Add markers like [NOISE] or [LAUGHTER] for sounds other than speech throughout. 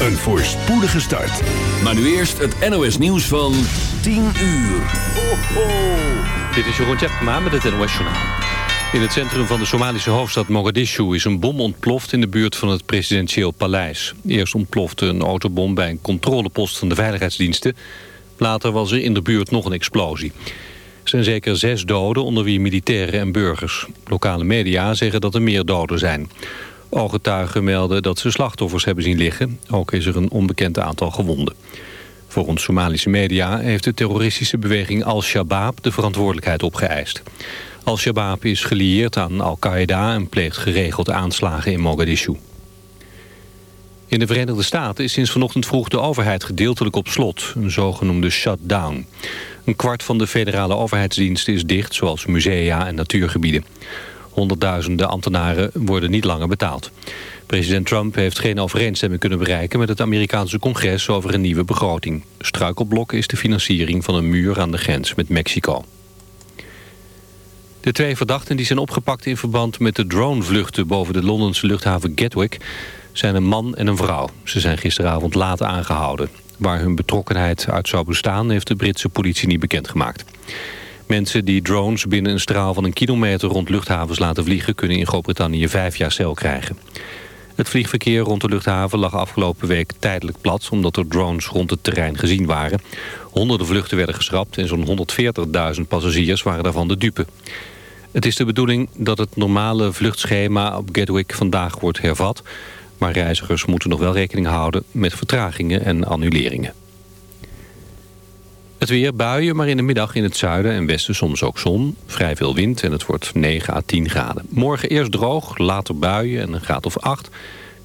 een voorspoedige start. Maar nu eerst het NOS nieuws van 10 uur. Ho. Dit is Jeroen Tjepkema met het NOS Journaal. In het centrum van de Somalische hoofdstad Mogadishu is een bom ontploft in de buurt van het presidentieel paleis. Eerst ontplofte een autobom bij een controlepost van de veiligheidsdiensten. Later was er in de buurt nog een explosie. Er zijn zeker zes doden, onder wie militairen en burgers. Lokale media zeggen dat er meer doden zijn. Ooggetuigen melden dat ze slachtoffers hebben zien liggen. Ook is er een onbekend aantal gewonden. Volgens Somalische media heeft de terroristische beweging Al-Shabaab de verantwoordelijkheid opgeëist. Al-Shabaab is gelieerd aan Al-Qaeda en pleegt geregeld aanslagen in Mogadishu. In de Verenigde Staten is sinds vanochtend vroeg de overheid gedeeltelijk op slot, een zogenoemde shutdown. Een kwart van de federale overheidsdiensten is dicht, zoals musea en natuurgebieden. Honderdduizenden ambtenaren worden niet langer betaald. President Trump heeft geen overeenstemming kunnen bereiken met het Amerikaanse congres over een nieuwe begroting. Struikelblok is de financiering van een muur aan de grens met Mexico. De twee verdachten die zijn opgepakt in verband met de dronevluchten boven de Londense luchthaven Gatwick zijn een man en een vrouw. Ze zijn gisteravond laat aangehouden. Waar hun betrokkenheid uit zou bestaan heeft de Britse politie niet bekendgemaakt. Mensen die drones binnen een straal van een kilometer rond luchthavens laten vliegen... kunnen in Groot-Brittannië vijf jaar cel krijgen. Het vliegverkeer rond de luchthaven lag afgelopen week tijdelijk plat... omdat er drones rond het terrein gezien waren. Honderden vluchten werden geschrapt en zo'n 140.000 passagiers waren daarvan de dupe. Het is de bedoeling dat het normale vluchtschema op Gatwick vandaag wordt hervat... maar reizigers moeten nog wel rekening houden met vertragingen en annuleringen. Het weer buien, maar in de middag in het zuiden en westen soms ook zon. Vrij veel wind en het wordt 9 à 10 graden. Morgen eerst droog, later buien en een graad of 8.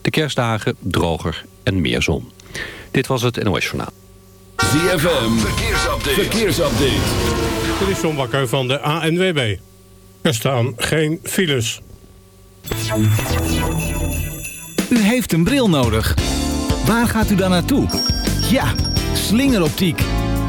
De kerstdagen droger en meer zon. Dit was het NOS Journaal. ZFM, verkeersupdate. verkeersupdate. Dit is John Bakker van de ANWB. Er staan geen files. U heeft een bril nodig. Waar gaat u dan naartoe? Ja, slingeroptiek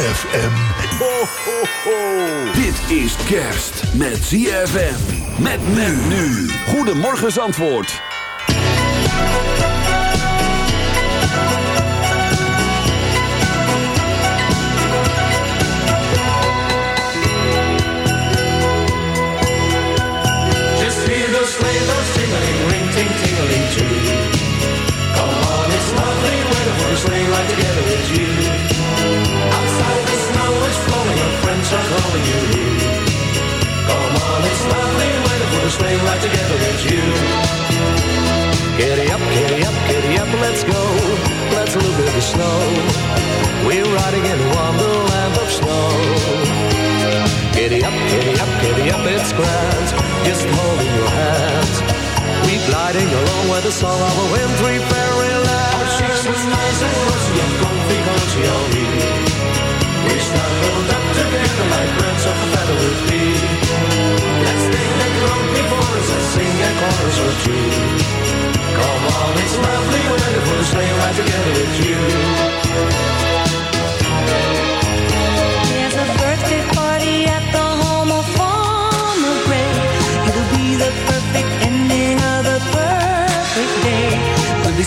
ZFM. Ho, ho, ho. Dit is kerst met ZFM. Met men nu. Goedemorgen Zandvoort. Just hear those sleigh bells jingling, ring ting tingling too. Come on, it's lovely weather for a sleigh ride together are calling you here. Come on, it's lovely weather for a sleigh ride together with you. Giddy up, giddy up, giddy up, let's go. Let's look at the snow. We're riding in a wonderland of snow. Giddy up, giddy up, giddy up, it's grand. Just holding your hand. We're gliding along with the song of a wintry fairyland. Our chicks was nice and rosy and comfy, cozy, all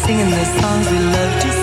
singing the songs we love to sing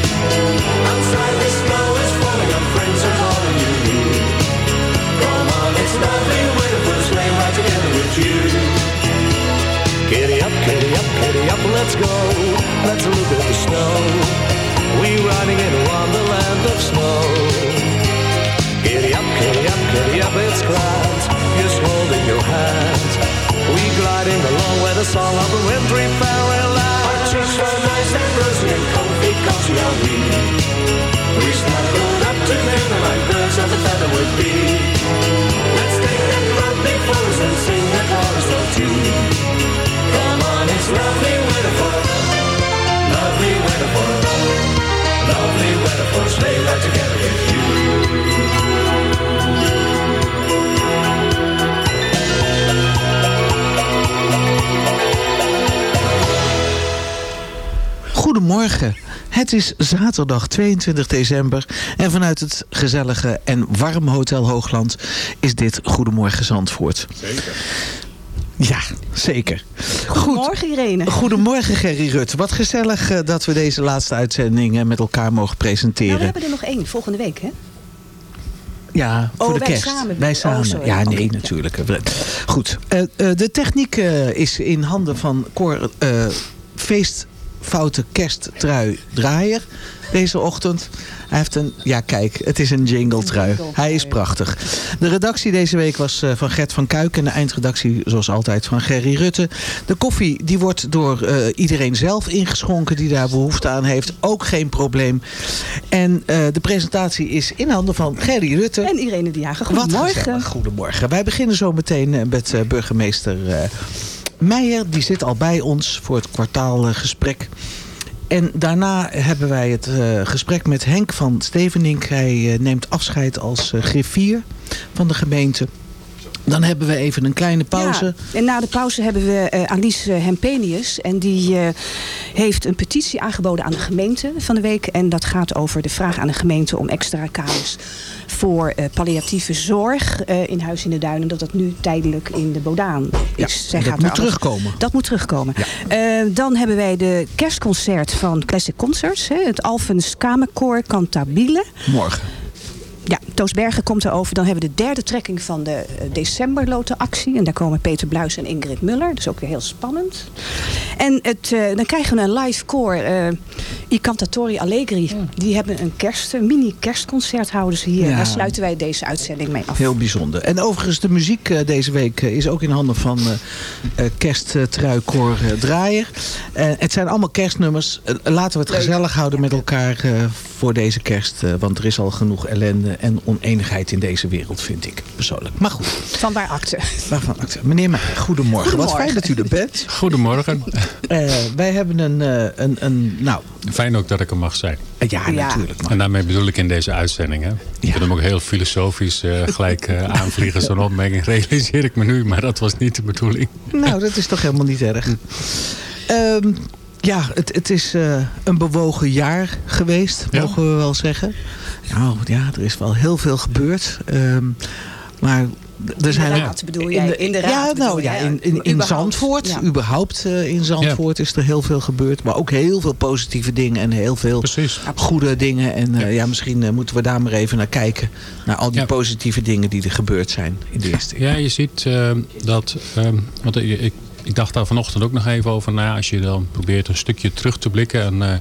giddy up, let's go. Let's look at the snow. We're riding in a wonderland of snow. Giddy up, giddy up, giddy up, it's grand, just holding your hand. We gliding along with the song of the wintry fairyland. Our cheeks are nice and rosy and comfy, cozy are we. We snuggled up together like birds of a feather would be. Let's take that before us and sing a chorus or two. Come on, it's lovely weather for, lovely weather for, lovely weather for a sleigh ride together with you. Goedemorgen. Het is zaterdag 22 december en vanuit het gezellige en warme Hotel Hoogland is dit Goedemorgen Zandvoort. Zeker. Ja, zeker. Goedemorgen Irene. Goedemorgen Gerry Rutte. Wat gezellig eh, dat we deze laatste uitzending eh, met elkaar mogen presenteren. Nou, we hebben er nog één volgende week, hè? Ja, voor Oh, de wij kerst. samen. Wij Oh, samen. ja, nee, ja. natuurlijk. Goed. Eh, eh, de techniek is in handen van Cor Feestfoute Kersttrui Draaier deze ochtend. Hij heeft een, ja kijk, het is een jingle trui. Hij is prachtig. De redactie deze week was eh, van Gert van Kuik en de eindredactie zoals altijd van Gerry Rutte. De koffie die wordt door eh, iedereen zelf ingeschonken die daar behoefte aan heeft. Ook geen probleem. En eh, de presentatie is in handen van Gerry Rutte. En Irene. Wat Goedemorgen. Goedemorgen. Wij beginnen zo meteen met burgemeester Meijer. Die zit al bij ons voor het kwartaalgesprek. En daarna hebben wij het eh, gesprek met Henk van Stevenink. Hij eh, neemt afscheid als eh, griffier van de gemeente. Dan hebben we even een kleine pauze. Ja, en na de pauze hebben we eh, Alice Hempenius. En die eh, heeft een petitie aangeboden aan de gemeente van de week. En dat gaat over de vraag aan de gemeente om extra kamers voor eh, palliatieve zorg eh, in Huis in de Duinen. Dat dat nu tijdelijk in de Bodaan Ja, is. Zij dat gaat moet er alles- terugkomen. Dat moet terugkomen. Eh, dan hebben wij de kerstconcert van Classic Concerts. Hè, het Alphens Kamerkoor Cantabile. Morgen. Ja, Toos Bergen komt erover. Dan hebben we de derde trekking van de eh, decemberlotenactie. En daar komen Peter Bluis en Ingrid Muller. Dat is ook weer heel spannend. En het, eh, dan krijgen we een live koor. eh I Cantatori Allegri. Die hebben een kerst, een mini kerstconcert houden ze hier. Ja. Daar sluiten wij deze uitzending mee af. Heel bijzonder. En overigens, de muziek deze week is ook in handen van kersttruikor eh, Draaier. Het zijn allemaal kerstnummers. Laten we het gezellig houden met elkaar voor deze kerst. eh, want er is al genoeg ellende en oneenigheid in deze wereld, vind ik persoonlijk. Maar goed. Van waar akte. Waarvan acte? Meneer Meijer, goedemorgen. Wat fijn dat u er bent. Goedemorgen. Eh, wij hebben een, eh, een, een nou, Fijn ook dat ik er mag zijn. ja, natuurlijk. En daarmee bedoel ik in deze uitzending. Hè? Ik vind hem ook heel filosofisch eh, gelijk eh, [LAUGHS] aanvliegen. Zo'n opmerking realiseer ik me nu. Maar dat was niet de bedoeling. Nou, dat is toch helemaal niet erg. [LAUGHS] Ehm, ja, het, het is eh, een bewogen jaar geweest, Ja. mogen we wel zeggen. Nou ja, er is wel heel veel gebeurd. Ehm, maar er zijn Inderdaad, bedoel jij? Inderdaad, ja, nou ja, in, in, in Überhaupt, Zandvoort, ja. überhaupt eh, in Zandvoort is er heel veel gebeurd. Maar ook heel veel positieve dingen en heel veel goede dingen. En eh, ja. misschien eh, moeten we daar maar even naar kijken. Naar al die Ja. positieve dingen die er gebeurd zijn in de eerste Ja, je ziet eh, dat... ehm, want ik, ik, dacht daar vanochtend ook nog even over na. Als je dan probeert een stukje terug te blikken. En eh,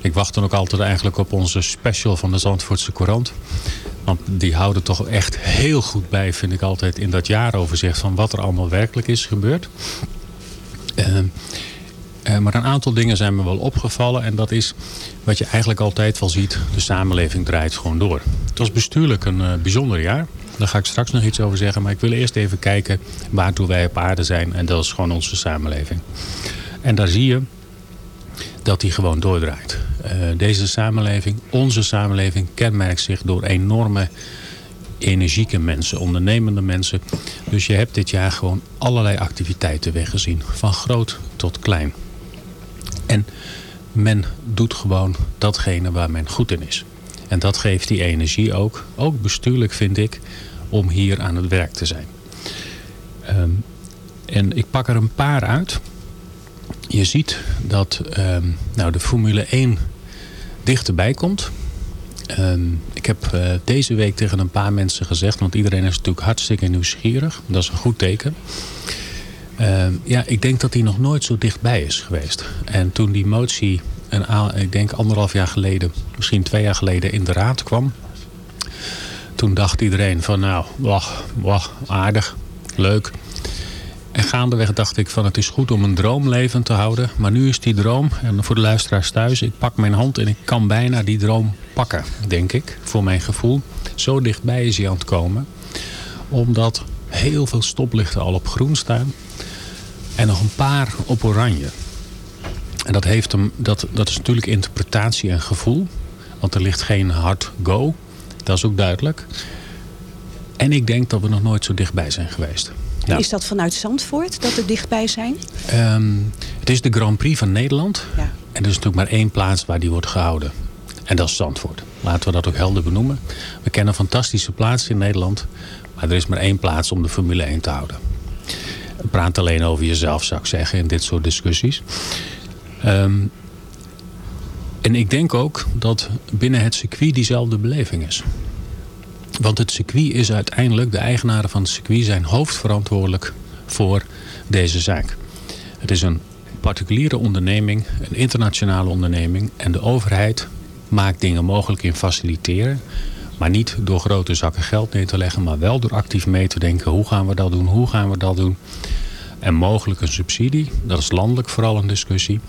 ik wacht dan ook altijd eigenlijk op onze special van de Zandvoortse Courant. Want die houden toch echt heel goed bij, vind ik altijd, in dat jaaroverzicht van wat er allemaal werkelijk is gebeurd. Ehm, eh, maar een aantal dingen zijn me wel opgevallen. En dat is wat je eigenlijk altijd wel ziet. De samenleving draait gewoon door. Het was bestuurlijk een eh, bijzonder jaar. Daar ga ik straks nog iets over zeggen. Maar ik wil eerst even kijken waartoe wij op aarde zijn. En dat is gewoon onze samenleving. En daar zie je dat die gewoon doordraait. Eh, deze samenleving, onze samenleving, kenmerkt zich door enorme energieke mensen, ondernemende mensen. Dus je hebt dit jaar gewoon allerlei activiteiten weggezien. Van groot tot klein. En men doet gewoon datgene waar men goed in is. En dat geeft die energie ook, ook bestuurlijk vind ik, om hier aan het werk te zijn. Ehm, en ik pak er een paar uit. Je ziet dat ehm, nou, de Formule 1 dichterbij komt. Ehm, ik heb eh, deze week tegen een paar mensen gezegd, want iedereen is natuurlijk hartstikke nieuwsgierig. Dat is een goed teken. Ja, ik denk dat hij nog nooit zo dichtbij is geweest. En toen die motie, een, a- ik denk anderhalf jaar geleden, misschien twee jaar geleden in de raad kwam. Toen dacht iedereen van nou, wach, wach, aardig, leuk. En gaandeweg dacht ik van het is goed om een droom levend te houden. Maar nu is die droom, en voor de luisteraars thuis, ik pak mijn hand en ik kan bijna die droom pakken, denk ik, voor mijn gevoel. Zo dichtbij is hij aan het komen. Omdat heel veel stoplichten al op groen staan. En nog een paar op oranje. En dat, heeft hem, dat, dat is natuurlijk interpretatie en gevoel. Want er ligt geen hard go. Dat is ook duidelijk. En ik denk dat we nog nooit zo dichtbij zijn geweest. Is dat vanuit Zandvoort dat er dichtbij zijn? Ehm, het is de Grand Prix van Nederland. Ja. En er is natuurlijk maar één plaats waar die wordt gehouden. En dat is Zandvoort. Laten we dat ook helder benoemen. We kennen fantastische plaatsen in Nederland. Maar er is maar één plaats om de Formule 1 te houden. Praat alleen over jezelf, zou ik zeggen, in dit soort discussies. Ehm, en ik denk ook dat binnen het circuit diezelfde beleving is. Want het circuit is uiteindelijk, de eigenaren van het circuit zijn hoofdverantwoordelijk voor deze zaak. Het is een particuliere onderneming, een internationale onderneming. En de overheid maakt dingen mogelijk in faciliteren. Maar niet door grote zakken geld neer te leggen, maar wel door actief mee te denken. Hoe gaan we dat doen? Hoe gaan we dat doen? En mogelijk een subsidie. Dat is landelijk vooral een discussie.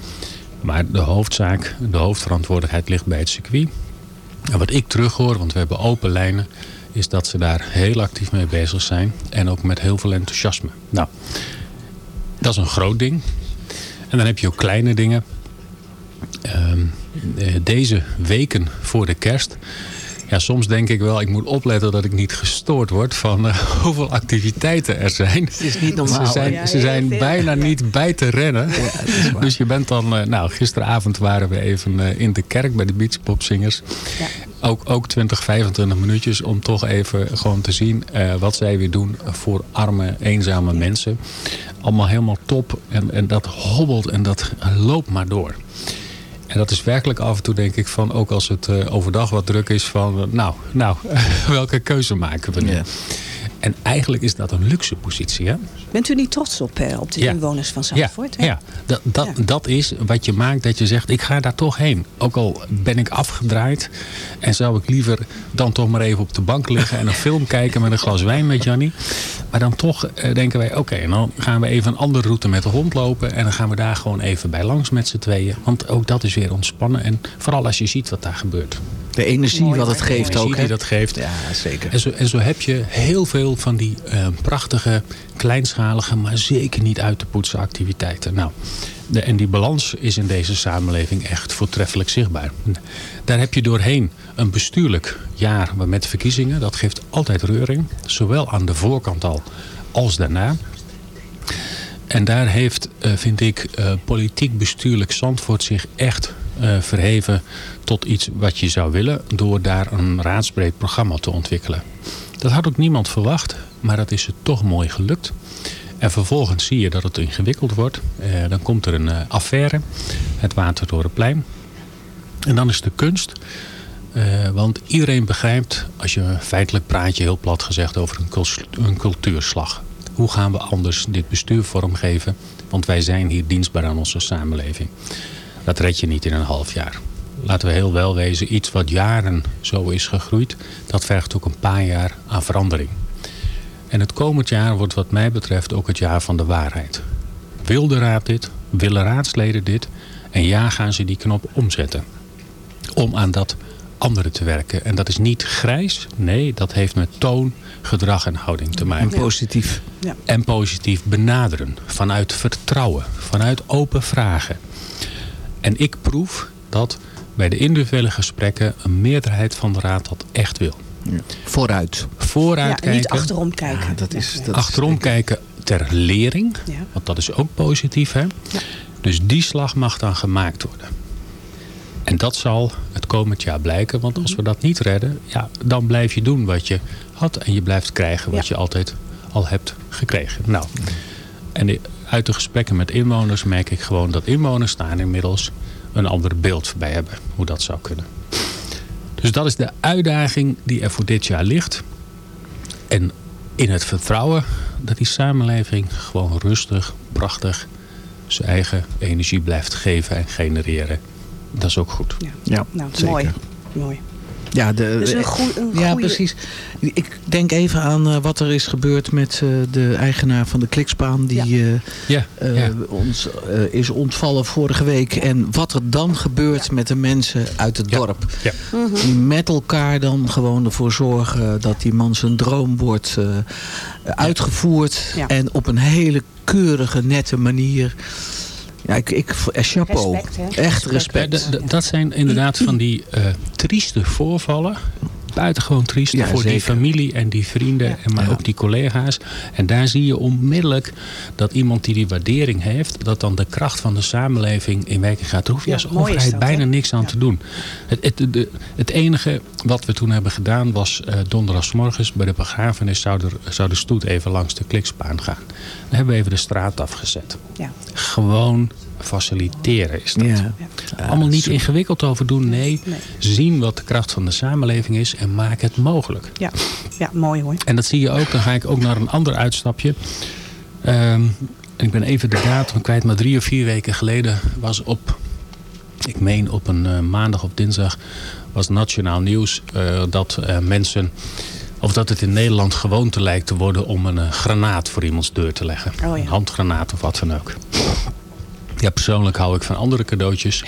Maar de hoofdzaak, de hoofdverantwoordelijkheid ligt bij het circuit. En wat ik terughoor, want we hebben open lijnen, is dat ze daar heel actief mee bezig zijn. En ook met heel veel enthousiasme. Nou, dat is een groot ding. En dan heb je ook kleine dingen. Ehm, eh, deze weken voor de kerst. Ja, soms denk ik wel, ik moet opletten dat ik niet gestoord word van eh, [LAUGHS] hoeveel activiteiten er zijn. Het is niet normaal. Ze zijn, ze zijn bijna niet bij te rennen. dus je bent dan, eh, nou, gisteravond waren we even eh, in de kerk bij de Beachpopzingers. Ook, ook 20, 25 minuutjes om toch even gewoon te zien eh, wat zij weer doen voor arme, eenzame mensen. Allemaal helemaal top en, en dat hobbelt en dat loopt maar door. En dat is werkelijk af en toe denk ik van, ook als het eh, overdag wat druk is, van eh, nou, nou [LAUGHS] welke keuze maken we nu? En eigenlijk is dat een luxe positie. Hè? Bent u niet trots op, eh, op de Ja. inwoners van Ja, Zandvoort? hè? ja. Dat, dat, dat is wat je maakt dat je zegt, ik ga daar toch heen. Ook al ben ik afgedraaid en zou ik liever dan toch maar even op de bank liggen en een film [LAUGHS] kijken met een glas wijn met Jannie. Maar dan toch eh, denken wij, oké, en dan gaan we even een andere route met de hond lopen en dan gaan we daar gewoon even bij langs met z'n tweeën. Want ook dat is weer ontspannen en vooral als je ziet wat daar gebeurt. De energie wat het geeft energie ook. die dat geeft. Ja, zeker. En zo, en zo heb je heel veel van die eh, prachtige, kleinschalige, maar zeker niet uit te poetsen activiteiten. Nou, de, en die balans is in deze samenleving echt voortreffelijk zichtbaar. Daar heb je doorheen een bestuurlijk jaar met verkiezingen. Dat geeft altijd reuring, zowel aan de voorkant al als daarna. En daar heeft, eh, vind ik, eh, politiek bestuurlijk Zandvoort zich echt eh, verheven tot iets wat je zou willen... door daar een raadsbreed programma te ontwikkelen. Dat had ook niemand verwacht, maar dat is het toch mooi gelukt. En vervolgens zie je dat het ingewikkeld wordt. Eh, dan komt er een eh, affaire, het Watertorenplein. En dan is de kunst, want iedereen begrijpt, als je feitelijk praat je heel plat gezegd over een, een cultuurslag. Hoe gaan we anders dit bestuur vormgeven? Want wij zijn hier dienstbaar aan onze samenleving. Dat red je niet in een half jaar. Laten we heel wel wezen, iets wat jaren zo is gegroeid, dat vergt ook een paar jaar aan verandering. En het komend jaar wordt wat mij betreft ook het jaar van de waarheid. Wil de raad dit? Willen raadsleden dit? En ja, gaan ze die knop omzetten. Om aan dat andere te werken. En dat is niet grijs. Nee, dat heeft met toon, gedrag en houding te maken. En positief. Ja. En positief benaderen. Vanuit vertrouwen. Vanuit open vragen. En ik proef dat bij de individuele gesprekken een meerderheid van de raad dat echt wil. Vooruit. Vooruit Ja, kijken. niet achterom kijken. dat is, dat achterom kijken ter lering. Ja. Want dat is ook positief. Hè? Dus die slag mag dan gemaakt worden. En dat zal het komend jaar blijken. Want als we dat niet redden, ja, dan blijf je doen wat je had. En je blijft krijgen wat je altijd al hebt gekregen. Nou, en de- uit de gesprekken met inwoners merk ik gewoon dat inwoners daar inmiddels een ander beeld bij hebben. Hoe dat zou kunnen. Dus dat is de uitdaging die er voor dit jaar ligt. En in het vertrouwen dat die samenleving gewoon rustig, prachtig zijn eigen energie blijft geven en genereren. Dat is ook goed. Ja, Nou, zeker. mooi. Mooi. Ja, de, Dus een ja goeie- precies. Ik denk even aan eh, wat er is gebeurd met eh, de eigenaar van de Klikspaan. Die eh, Ja, eh, ja. ons eh, is ontvallen vorige week. En wat er dan gebeurt met de mensen uit het dorp. Ja. Die met elkaar dan gewoon ervoor zorgen dat die man zijn droom wordt eh, uitgevoerd. Ja. En op een hele keurige, nette manier. Ja, ik, ik, eh, chapeau. Respect? Echt Respect. Ja, dat zijn inderdaad van die eh, trieste voorvallen. Buitengewoon triest Ja, voor die familie en die vrienden. En maar Ja. ook die collega's. En daar zie je onmiddellijk dat iemand die die waardering heeft. Dat dan de kracht van de samenleving in werking gaat. Daar hoef je Ja, als overheid dat, bijna niks aan Ja. te doen. Het, het, de, het enige wat we toen hebben gedaan was eh donderdagsmorgens bij de begrafenis zou, er, zou de stoet even langs de klikspaan gaan. Dan hebben we even de straat afgezet. Ja. Gewoon faciliteren is dat. Ja. Allemaal niet ingewikkeld over doen. Nee, Nee. zien wat de kracht van de samenleving is en maak het mogelijk. Ja. ja, mooi hoor. En dat zie je ook. Dan ga ik ook naar een ander uitstapje. Ehm, en ik ben even de datum kwijt. Maar drie of vier weken geleden was op... Ik meen op een eh, maandag of dinsdag... was nationaal nieuws eh, dat eh, mensen... Of dat het in Nederland gewoonte lijkt te worden om een eh, granaat voor iemands deur te leggen. Oh ja. Een handgranaat of wat dan ook. Ja, persoonlijk hou ik van andere cadeautjes.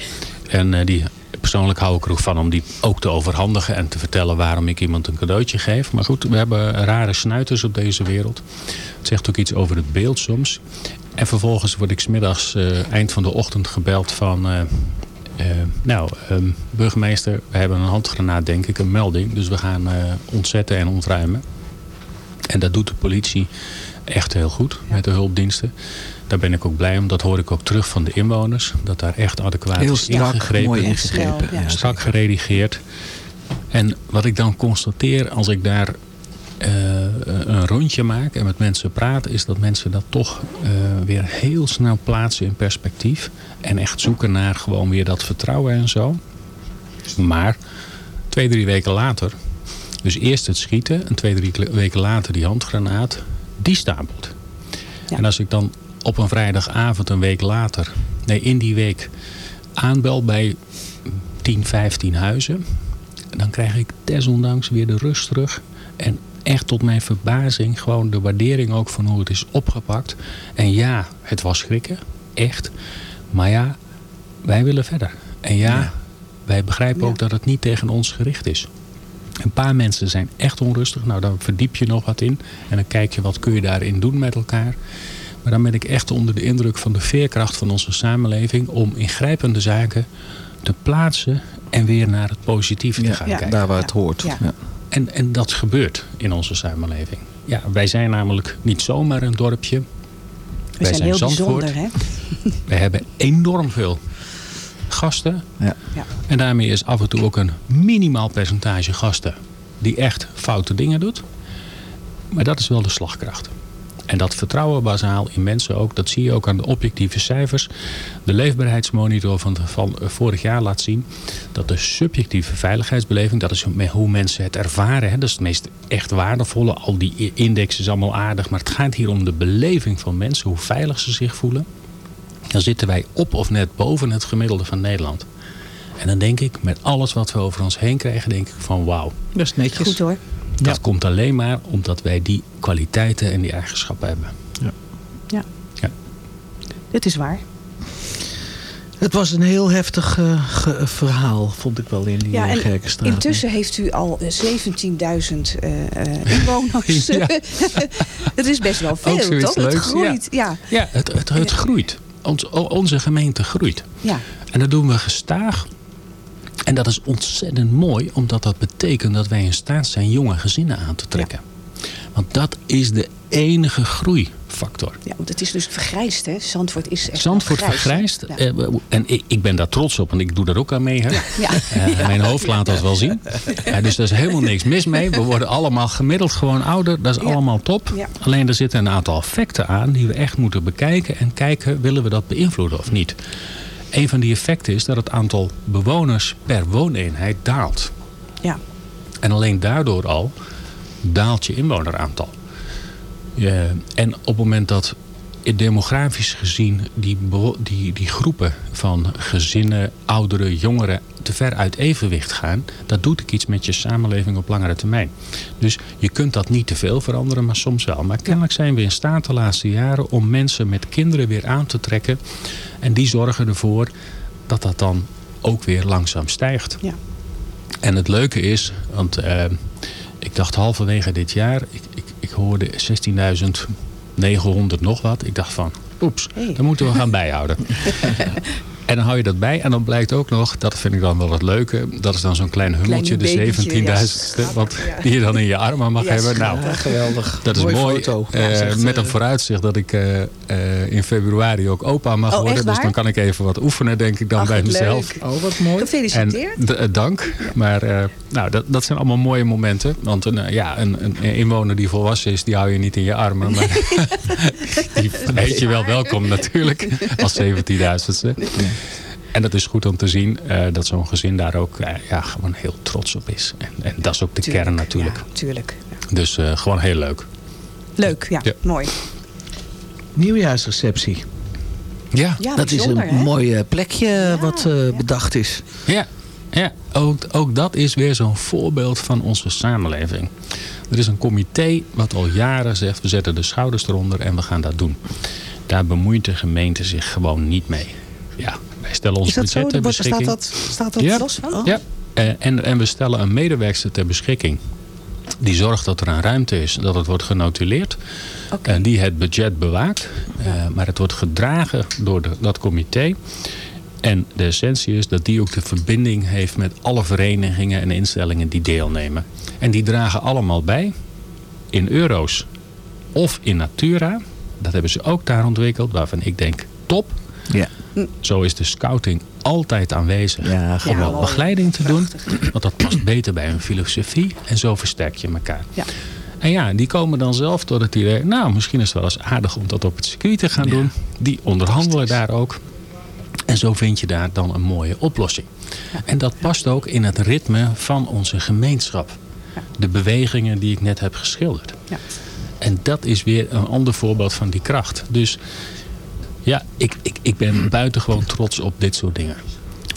En eh, die, persoonlijk hou ik er ook van om die ook te overhandigen en te vertellen waarom ik iemand een cadeautje geef. Maar goed, we hebben rare snuiters op deze wereld. Het zegt ook iets over het beeld soms. En vervolgens word ik smiddags eh, eind van de ochtend gebeld van... eh, nou, ehm, burgemeester, we hebben een handgranaat denk ik, een melding. Dus we gaan ontzetten en ontruimen. En dat doet de politie echt heel goed met de hulpdiensten. Daar ben ik ook blij om. Dat hoor ik ook terug van de inwoners. Dat daar echt adequaat Heel is strak, ingegrepen. mooi ingegrepen. Snel, ja. Ja, Strak geredigeerd. En wat ik dan constateer als ik daar eh, een rondje maak en met mensen praat... is dat mensen dat toch eh, weer heel snel plaatsen in perspectief. En echt zoeken naar gewoon weer dat vertrouwen en zo. Maar twee, drie weken later... Dus eerst het schieten en twee, drie weken later die handgranaat. Die stapelt. Ja. En als ik dan op een vrijdagavond een week later... Nee, in die week aanbel bij 10, 15 huizen... dan krijg ik desondanks weer de rust terug. En echt tot mijn verbazing gewoon de waardering ook van hoe het is opgepakt. En ja, het was schrikken. Echt. Maar ja, wij willen verder. En ja, wij begrijpen Ja. ook dat het niet tegen ons gericht is. Een paar mensen zijn echt onrustig. Nou, dan verdiep je nog wat in. En dan kijk je wat kun je daarin doen met elkaar. Maar dan ben ik echt onder de indruk van de veerkracht van onze samenleving... om ingrijpende zaken te plaatsen en weer naar het positieve te gaan ja. kijken. Daar waar het hoort. Ja. Ja. En, en dat gebeurt in onze samenleving. Ja, wij zijn namelijk niet zomaar een dorpje. We wij zijn heel Zandvoort. bijzonder, hè? Wij hebben enorm veel gasten. Ja. Ja. En daarmee is af en toe ook een minimaal percentage gasten die echt foute dingen doet. Maar dat is wel de slagkracht. En dat vertrouwen bazaal in mensen ook, dat zie je ook aan de objectieve cijfers. De leefbaarheidsmonitor van, van vorig jaar laat zien dat de subjectieve veiligheidsbeleving, dat is hoe mensen het ervaren, hè, dat is het meest echt waardevolle. Al die index is allemaal aardig, maar het gaat hier om de beleving van mensen, hoe veilig ze zich voelen. Dan zitten wij op of net boven het gemiddelde van Nederland. En dan denk ik, met alles wat we over ons heen krijgen, denk ik van wauw. Dat is netjes. Goed hoor. Dat komt alleen maar omdat wij die kwaliteiten en die eigenschappen hebben. Ja. Ja. Dit is waar. Het was een heel heftig eh, verhaal, vond ik wel in die Ja, ja, en Gerkenstraat. intussen heeft u al eh, 17.000 eh, eh, inwoners. [LAUGHS] Ja. [LAUGHS] het is best wel veel, toch? Het groeit. Ja. Ja, het, het, het groeit. Ons, onze gemeente groeit. Ja. En dat doen we gestaag. En dat is ontzettend mooi, omdat dat betekent dat wij in staat zijn jonge gezinnen aan te trekken. Want dat is de enige groeifactor. ja, want het is dus vergrijsd, hè? Zandvoort is echt Zandvoort vergrijst. Ja. eh, En ik, ik ben daar trots op, want ik doe daar ook aan mee. Hè? Ja. Eh, mijn hoofd laat dat wel zien. Ja, dus daar is helemaal niks mis mee. We worden allemaal gemiddeld gewoon ouder. Dat is allemaal top. Alleen er zitten een aantal effecten aan die we echt moeten bekijken. En kijken, willen we dat beïnvloeden of niet? Een van die effecten is dat het aantal bewoners per wooneenheid daalt. Ja. En alleen daardoor al daalt je inwoneraantal. Ja, en op het moment dat demografisch gezien die, die, die groepen van gezinnen, ouderen, jongeren te ver uit evenwicht gaan, dat doet ook iets met je samenleving op langere termijn. Dus je kunt dat niet te veel veranderen, maar soms wel. Maar kennelijk zijn we in staat de laatste jaren om mensen met kinderen weer aan te trekken. En die zorgen ervoor dat dat dan ook weer langzaam stijgt. Ja. En het leuke is, want eh, ik dacht halverwege dit jaar, ik, ik, hoorde 16.900 nog wat. Ik dacht van, oeps, Hey. dat moeten we gaan bijhouden. [LAUGHS] En dan hou je dat bij en dan blijkt ook nog, dat vind ik dan wel het leuke, dat is dan zo'n klein hummeltje, de babytje, 17.000ste, wat die je dan in je armen mag Ja, hebben. Nou, geweldig. dat is Mooie mooi. foto. Eh, met eh, een vooruitzicht dat ik eh, eh, in februari ook opa mag Oh, worden. Dus dan kan ik even wat oefenen, denk ik dan Ach, bij mezelf. leuk. Oh, wat mooi. Gefeliciteerd. En eh, dank. Maar eh, nou, dat, dat zijn allemaal mooie momenten. Want een, eh, ja, een, een inwoner die volwassen is, die hou je niet in je armen. Maar [LAUGHS] [LAUGHS] die heet je wel welkom natuurlijk. Als 17.000ste. En dat is goed om te zien eh, dat zo'n gezin daar ook eh, ja, gewoon heel trots op is. En, en dat is ook de Tuurlijk, kern natuurlijk. Ja, tuurlijk. Dus eh, gewoon heel leuk. Leuk, ja. Ja. Mooi. Nieuwjaarsreceptie. Ja, Ja, dat is een hè? mooi plekje Ja, wat eh, ja. bedacht is. Ja, ja ook, ook dat is weer zo'n voorbeeld van onze samenleving. Er is een comité wat al jaren zegt... we zetten de schouders eronder en we gaan dat doen. Daar bemoeit de gemeente zich gewoon niet mee. Ja, wij stellen ons zo? budget ter Wordt- Staat beschikking. dat, staat dat Ja. los van? Ja, eh, en, en we stellen een medewerkster ter beschikking. Die zorgt dat er een ruimte is, dat het wordt genotuleerd. Oké. En die het budget bewaakt. Eh, maar het wordt gedragen door de, dat comité. En de essentie is dat die ook de verbinding heeft met alle verenigingen en instellingen die deelnemen. En die dragen allemaal bij in euro's of in natura. Dat hebben ze ook daar ontwikkeld, waarvan ik denk top. Ja. Zo is de scouting altijd aanwezig Ja, om wel begeleiding te doen. Want dat past beter bij hun filosofie. En zo versterk je elkaar. Ja. En ja, die komen dan zelf tot het idee... nou, misschien is het wel eens aardig om dat op het circuit te gaan doen. Die onderhandelen daar ook. En zo vind je daar dan een mooie oplossing. En dat past ook in het ritme van onze gemeenschap. De bewegingen die ik net heb geschilderd. Ja. En dat is weer een ander voorbeeld van die kracht. Dus ja, ik, ik, ik ben buitengewoon trots op dit soort dingen.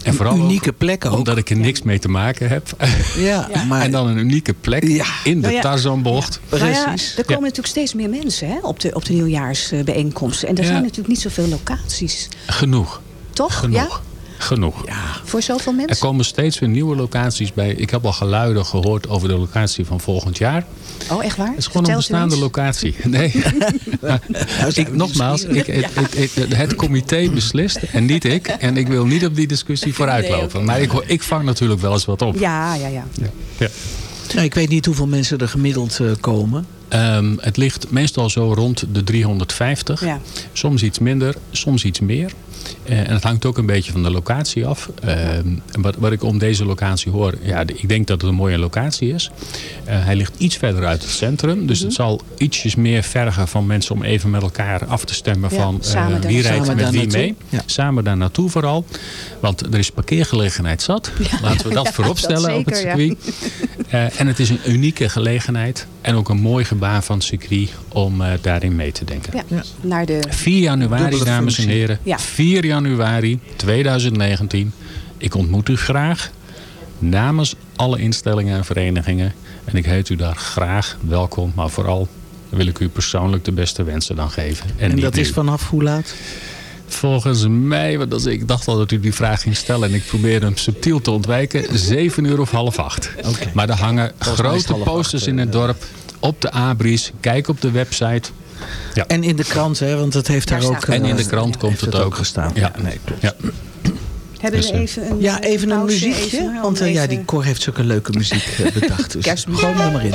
En vooral ook unieke plek ook. Omdat ik er niks mee te maken heb. [LAUGHS] Ja, maar En dan een unieke plek Ja. in de Nou ja. Tarzanbocht. Nou ja, precies. er komen natuurlijk steeds meer mensen hè, op, de, op de nieuwjaarsbijeenkomsten. En er Ja. zijn natuurlijk niet zoveel locaties. Genoeg. Toch? Genoeg. Ja? Genoeg. Voor zoveel Er mensen? komen steeds weer nieuwe locaties bij. Ik heb al geluiden gehoord over de locatie van volgend jaar. Oh, echt waar? Het is gewoon een bestaande locatie. [LAUGHS] Nee. [LAUGHS] ik, nogmaals, ik, ik, ik- ik- het comité beslist en niet ik. En ik wil niet op die discussie [LAUGHS] vooruitlopen. Maar ik, ik vang natuurlijk wel eens wat op. Ja, ja, ja. Ja. Nou, ik weet niet hoeveel mensen er gemiddeld eh, komen. Ehm, het ligt meestal zo rond de 350. Ja. Soms iets minder, soms iets meer. Eh, en het hangt ook een beetje van de locatie af. Eh, wat, wat ik om deze locatie hoor, ja, ik denk dat het een mooie locatie is. Eh, hij ligt iets verder uit het centrum. Dus het zal ietsjes meer vergen van mensen om even met elkaar af te stemmen van wie rijdt met wie mee. Ja. Samen daar naartoe vooral. Want er is parkeergelegenheid zat. Laten we dat [LAUGHS] Ja, voorop dat stellen op het circuit. En het is een unieke gelegenheid. En ook een mooi gebaar van het circuit om eh, daarin mee te denken. Ja, naar de... 4 januari, dames en heren. Ja. 4 januari 2019. Ik ontmoet u graag namens alle instellingen en verenigingen. En ik heet u daar graag welkom. Maar vooral wil ik u persoonlijk de beste wensen dan geven. En, dat is vanaf hoe laat? Volgens mij, want dat is- ik dacht al dat u die vraag ging stellen. En ik probeerde hem subtiel te ontwijken. 7 uur of half acht. Maar er hangen het grote posters acht, in het eh, dorp. Op de abris. Kijk op de website. Ja. En in de krant, hè, want het heeft daar, Daar ook... En in de eh, krant komt heeft het het ook. gestaan. Ja. Ja, nee, klopt. Ja. Hebben Dus, we eh, even een Ja, even een muziekje. even, want eh, ja, die Cor heeft zulke leuke muziek eh, bedacht. Dus [LAUGHS] Kerstmuziek. gewoon er maar in.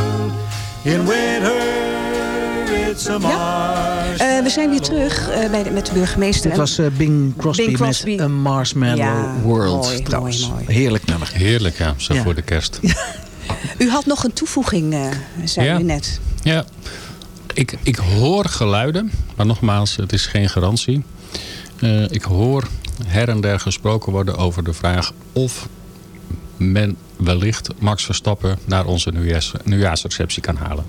In winter it's a marshmallow Eh, we zijn weer terug eh, bij de, met de burgemeester. En- was eh, Bing, Crosby Bing Crosby. met A Marshmallow Ja, World. mooi, trouwens. mooi, mooi. Heerlijk nummer. Heerlijk, ja. Zo Ja. voor de kerst. [LAUGHS] U had nog een toevoeging, eh, zei Ja. u net. Ja, ik, ik hoor geluiden, maar nogmaals, het is geen garantie. Eh, ik hoor her en der gesproken worden over de vraag of men wellicht Max Verstappen naar onze nieuwjaars, nieuwjaarsreceptie kan halen.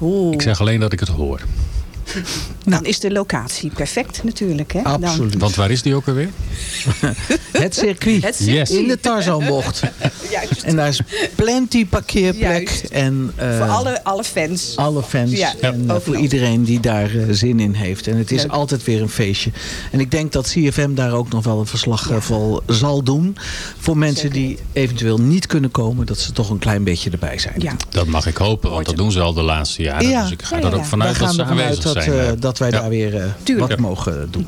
Oeh. Ik zeg alleen dat ik het hoor. [LAUGHS] Dan is de locatie perfect natuurlijk. Hè? Dan- Want waar is die ook alweer? [LAUGHS] Het circuit. Het circuit. In de Tarzanbocht. [LAUGHS] Juist. En daar is plenty parkeerplek. Juist. En, eh, Voor alle, alle fans. alle fans. Ja, en eh, voor iedereen die daar eh, zin in heeft. En het is Leuk. altijd weer een feestje. En ik denk dat CFM daar ook nog wel een verslag eh, van zal doen. Voor mensen die eventueel niet kunnen komen. Dat ze toch een klein beetje erbij zijn. Ja. Dat mag ik hopen, want dat doen ze al de laatste jaren. Ja. Dus ik ga Ja, er ja, ook ja. vanuit dat ze aanwezig zijn. Eh, eh. dat wij Ja. daar weer eh, wat mogen doen.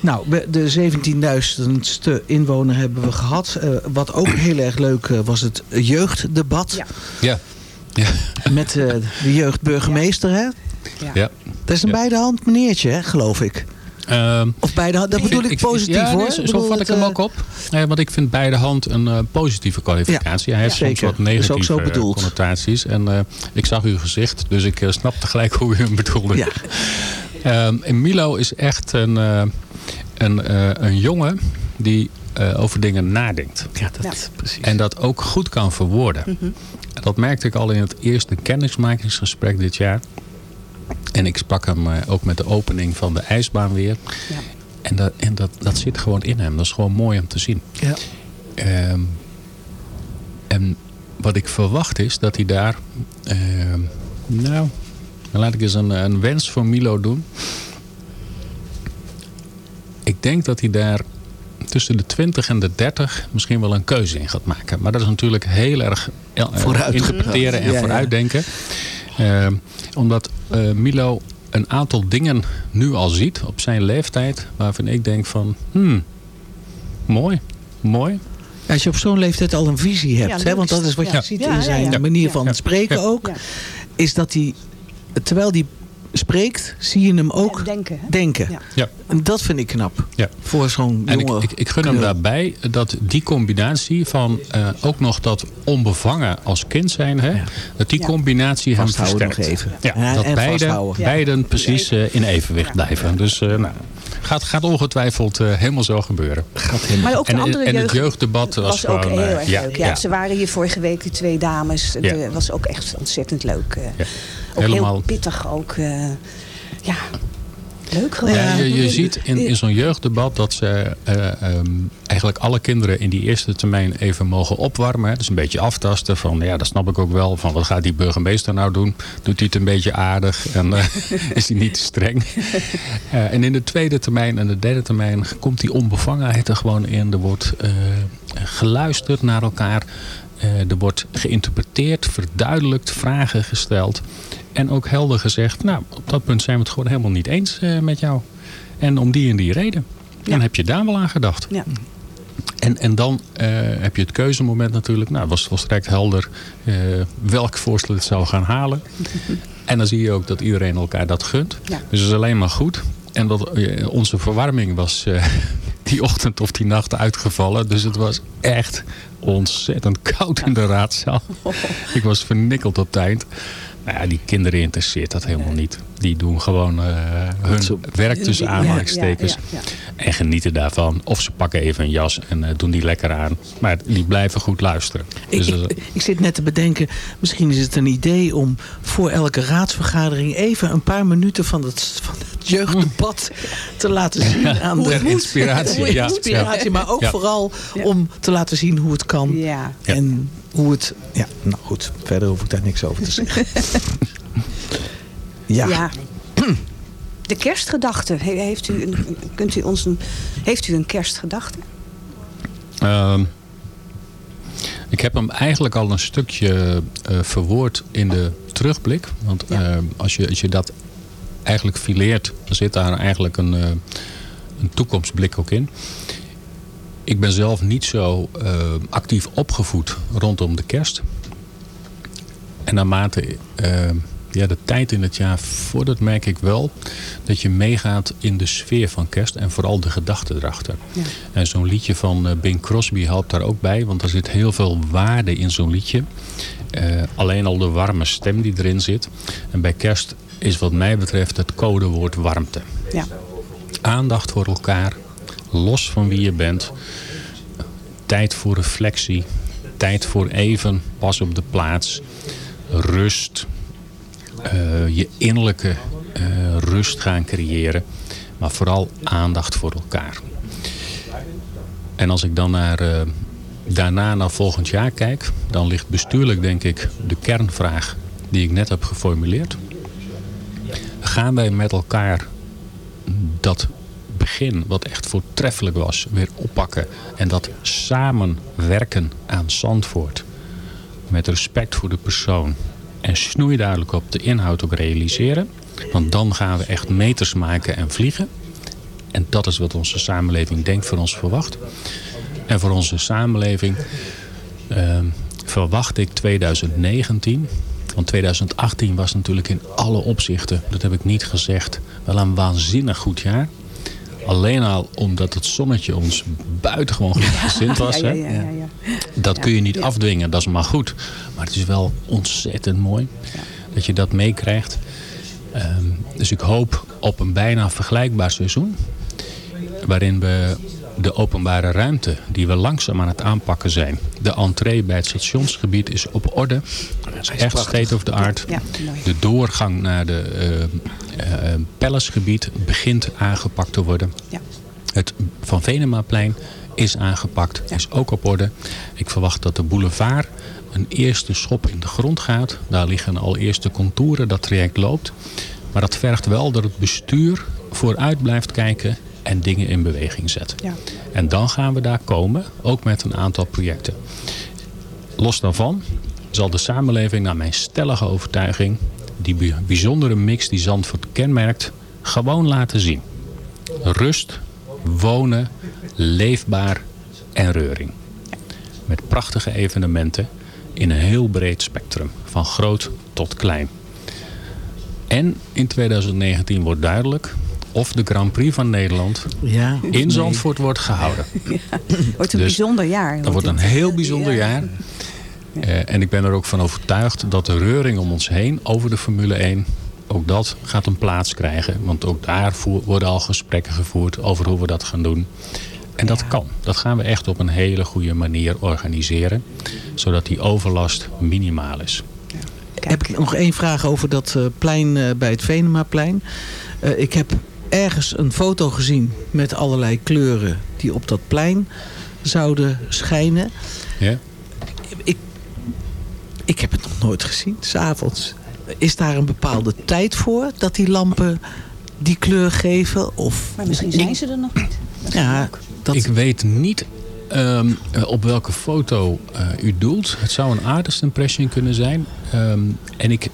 Nou, de 17.000ste inwoner hebben we gehad. Eh, wat ook heel erg leuk was het jeugddebat. Ja. Ja. Met eh, de jeugdburgemeester. Hè? Ja. ja. Dat is een Ja. beide hand meneertje, hè, geloof ik. Of beide hand, dat bedoel ik, positief ja, hoor. nee, zo, vat ik hem eh, ook op. Eh, want ik vind beide hand een eh, positieve kwalificatie. Hij heeft soms wat Dat is ook negatieve connotaties. En eh, ik zag uw gezicht, dus ik eh, snapte gelijk hoe u hem bedoelde. Ja. Ehm, en Milo is echt een, eh, een, eh, een jongen die eh, over dingen nadenkt. Ja, dat precies. En dat ook goed kan verwoorden. Mhm. Dat merkte ik al in het eerste kennismakingsgesprek dit jaar. En ik sprak hem eh, ook met de opening van de ijsbaan weer. En, dat, en dat, dat zit gewoon in hem. Dat is gewoon mooi om te zien. Ja. Ehm, en wat ik verwacht is dat hij daar... ehm, nou, dan laat ik eens een, een wens voor Milo doen. Ik denk dat hij daar tussen de 20 en de 30 misschien wel een keuze in gaat maken. Maar dat is natuurlijk heel erg eh, Vooruit. interpreteren en Ja, ja. vooruitdenken. Ehm, omdat eh, Milo een aantal dingen nu al ziet op zijn leeftijd... waarvan ik denk van, hmm, mooi, mooi. Als je op zo'n leeftijd al een visie hebt, Ja, hè, want dat is wat je ja. ziet Ja, in ja, zijn ja. manier van Ja. spreken Ja. ook, Ja. is dat hij, terwijl hij spreekt, zie je hem ook denken. Ja. Ja. En dat vind ik knap. Ja. Voor zo'n En ik, jonge ik, ik gun hem daarbij dat die combinatie van eh, ook nog dat onbevangen als kind zijn, hè, dat die Ja. combinatie hem versterkt. nog even. Ja, dat beide, beiden precies eh, in evenwicht blijven. Dus eh, nou, gaat, gaat ongetwijfeld helemaal zo gebeuren. Maar ook de en, andere en het jeugd jeugddebat was, was ook heel erg ja, leuk. Ja. ja. Ze waren hier vorige week, die twee dames. Het Ja. was ook echt ontzettend leuk. Ook Helemaal- heel pittig ook. eh, ja, leuk Ja, gewoon. je, je ziet in, in zo'n jeugddebat dat ze eh, ehm, eigenlijk alle kinderen in die eerste termijn even mogen opwarmen. Hè. Dus een beetje aftasten van, ja dat snap ik ook wel, van wat gaat die burgemeester nou doen? Doet hij het een beetje aardig en eh, [LAUGHS] is hij niet te streng? En in de tweede termijn en de derde termijn komt die onbevangenheid er gewoon in. Er wordt geluisterd naar elkaar. Er wordt geïnterpreteerd, verduidelijkt, vragen gesteld. En ook helder gezegd, nou, op dat punt zijn we het gewoon helemaal niet eens eh, met jou. En om die en die reden. Dan heb je daar wel aan gedacht. Ja. En, en dan eh, heb je het keuzemoment natuurlijk. Nou, het was volstrekt helder eh, welk voorstel het zou gaan halen. [LAUGHS] en dan zie je ook dat iedereen elkaar dat gunt. Ja. Dus dat is alleen maar goed. En dat, onze verwarming was [LAUGHS] die ochtend of die nacht uitgevallen. Dus het was echt ontzettend koud in de raadzaal. [LAUGHS] Ik was vernikkeld op eind. Nou ja, die kinderen interesseert dat helemaal niet. Die doen gewoon eh, hun werk tussen aanhalingstekens. ja, ja, En genieten daarvan. Of ze pakken even een jas en eh, doen die lekker aan. Maar die blijven goed luisteren. Ik, Dus, eh, ik, ik zit net te bedenken, misschien is het een idee om voor elke raadsvergadering even een paar minuten van het, van het jeugddebat te laten zien Ja, aan de inspiratie, [LAUGHS] inspiratie, Ja. maar ook Ja. vooral om te laten zien hoe het kan. Ja. En hoe het... Ja, nou goed, verder hoef ik daar niks over te zeggen. [LAUGHS] ja. Ja. De kerstgedachte. He- Heeft u een, kunt u ons een, heeft u een kerstgedachte? Ehm, ik heb hem eigenlijk al een stukje eh, verwoord in de terugblik. Want ehm, als, je, als je dat eigenlijk fileert, dan zit daar eigenlijk een, eh, een toekomstblik ook in. Ik ben zelf niet zo eh, actief opgevoed rondom de kerst. En naarmate eh, ja, de tijd in het jaar vordert, merk ik wel dat je meegaat in de sfeer van kerst en vooral de gedachten erachter. Ja. En zo'n liedje van eh, Bing Crosby helpt daar ook bij, want er zit heel veel waarde in zo'n liedje. Alleen al de warme stem die erin zit. En bij kerst is wat mij betreft het codewoord warmte. Ja. Aandacht voor elkaar, los van wie je bent. Tijd voor reflectie, tijd voor even pas op de plaats. Rust, eh, je innerlijke eh, rust gaan creëren. Maar vooral aandacht voor elkaar. En als ik dan naar, eh, daarna naar volgend jaar kijk... dan ligt bestuurlijk denk ik de kernvraag die ik net heb geformuleerd. Gaan wij met elkaar dat begin, wat echt voortreffelijk was, weer oppakken. En dat samenwerken aan Zandvoort. Met respect voor de persoon. En snoeiduidelijk op de inhoud ook realiseren. Want dan gaan we echt meters maken en vliegen. En dat is wat onze samenleving denkt van ons verwacht. En voor onze samenleving eh, verwacht ik 2019... Want 2018 was natuurlijk in alle opzichten, dat heb ik niet gezegd, wel een waanzinnig goed jaar. Alleen al omdat het zonnetje ons buitengewoon goed gezind was. Ja, hè? ja, ja, ja, ja. Dat kun je niet afdwingen, dat is maar goed. Maar het is wel ontzettend mooi dat je dat meekrijgt. Ehm, dus ik hoop op een bijna vergelijkbaar seizoen. Waarin we de openbare ruimte die we langzaam aan het aanpakken zijn. De entree bij het stationsgebied is op orde. Echt state of the art. De doorgang naar de eh eh, palacegebied begint aangepakt te worden. Ja. Het Van Venemaplein is aangepakt, is ook op orde. Ik verwacht dat de boulevard een eerste schop in de grond gaat. Daar liggen al eerste contouren, dat traject loopt. Maar dat vergt wel dat het bestuur vooruit blijft kijken en dingen in beweging zet. Ja. En dan gaan we daar komen, ook met een aantal projecten. Los daarvan zal de samenleving naar mijn stellige overtuiging... die bij- bijzondere mix die Zandvoort kenmerkt, gewoon laten zien. Rust, wonen, leefbaar en reuring. Met prachtige evenementen in een heel breed spectrum. Van groot tot klein. En in 2019 wordt duidelijk of de Grand Prix van Nederland Ja, in nee. Zandvoort wordt gehouden. Wordt een Dus bijzonder jaar. Dat wordt een heel bijzonder jaar. Eh, en ik ben er ook van overtuigd dat de reuring om ons heen over de Formule 1... ook dat gaat een plaats krijgen. Want ook daar worden al gesprekken gevoerd over hoe we dat gaan doen. En dat kan. Dat gaan we echt op een hele goede manier organiseren. Zodat die overlast minimaal is. Heb ik nog één vraag over dat eh, plein eh, bij het Venemaplein. Eh, ik heb ergens een foto gezien met allerlei kleuren die op dat plein zouden schijnen. Ja? Ik, heb het nog nooit gezien, s'avonds. Is daar een bepaalde tijd voor dat die lampen die kleur geven? Of... Maar misschien zijn ze er nog niet. Ja, dat... Ik weet niet ehm, eh, op welke foto eh, u doelt. Het zou een artist impression kunnen zijn. Ehm, en ik,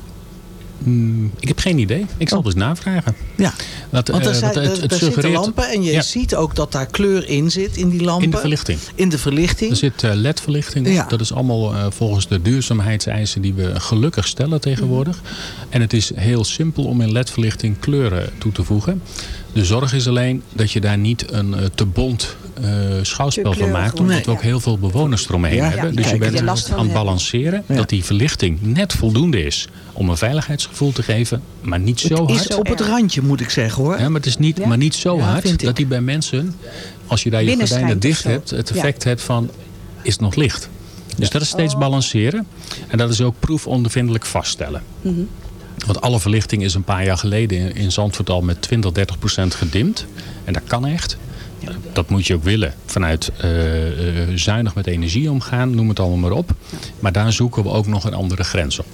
mm, ik heb geen idee. Ik zal dus navragen. Ja, Wat, want er, eh, zijn, het- er- het er zitten lampen en je Ja. ziet ook dat daar kleur in zit in die lampen. In de verlichting. In de verlichting. Er zit eh, LED-verlichting. Ja. Dat is allemaal eh, volgens de duurzaamheidseisen die we gelukkig stellen tegenwoordig. En het is heel simpel om in LED-verlichting kleuren toe te voegen. De zorg is alleen dat je daar niet een eh, te bont eh, schouwspel van maakt. Omdat we ook heel veel bewoners eromheen Ja, hebben. ja, dus je bent er aan het hebben. balanceren Ja. dat die verlichting net voldoende is. Om een veiligheidsgevoel te geven. Maar niet zo het hard. is op het randje, moet ik zeggen hoor. Ja, maar het is niet, Ja? maar niet zo Ja, hard dat die bij mensen, als je daar je gordijnen dicht hebt, het Ja. effect hebt van, is het nog licht? Dus dat is steeds balanceren. En dat is ook proefondervindelijk vaststellen. Mhm. Want alle verlichting is een paar jaar geleden in- in Zandvoort al met 20, 30 procent gedimd. En dat kan echt. Dat moet je ook willen. Vanuit eh, eh, zuinig met energie omgaan, noem het allemaal maar op. Maar daar zoeken we ook nog een andere grens op.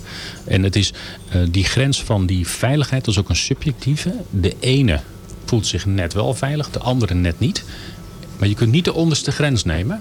En het is eh, die grens van die veiligheid, dat is ook een subjectieve. De ene voelt zich net wel veilig, de andere net niet. Maar je kunt niet de onderste grens nemen.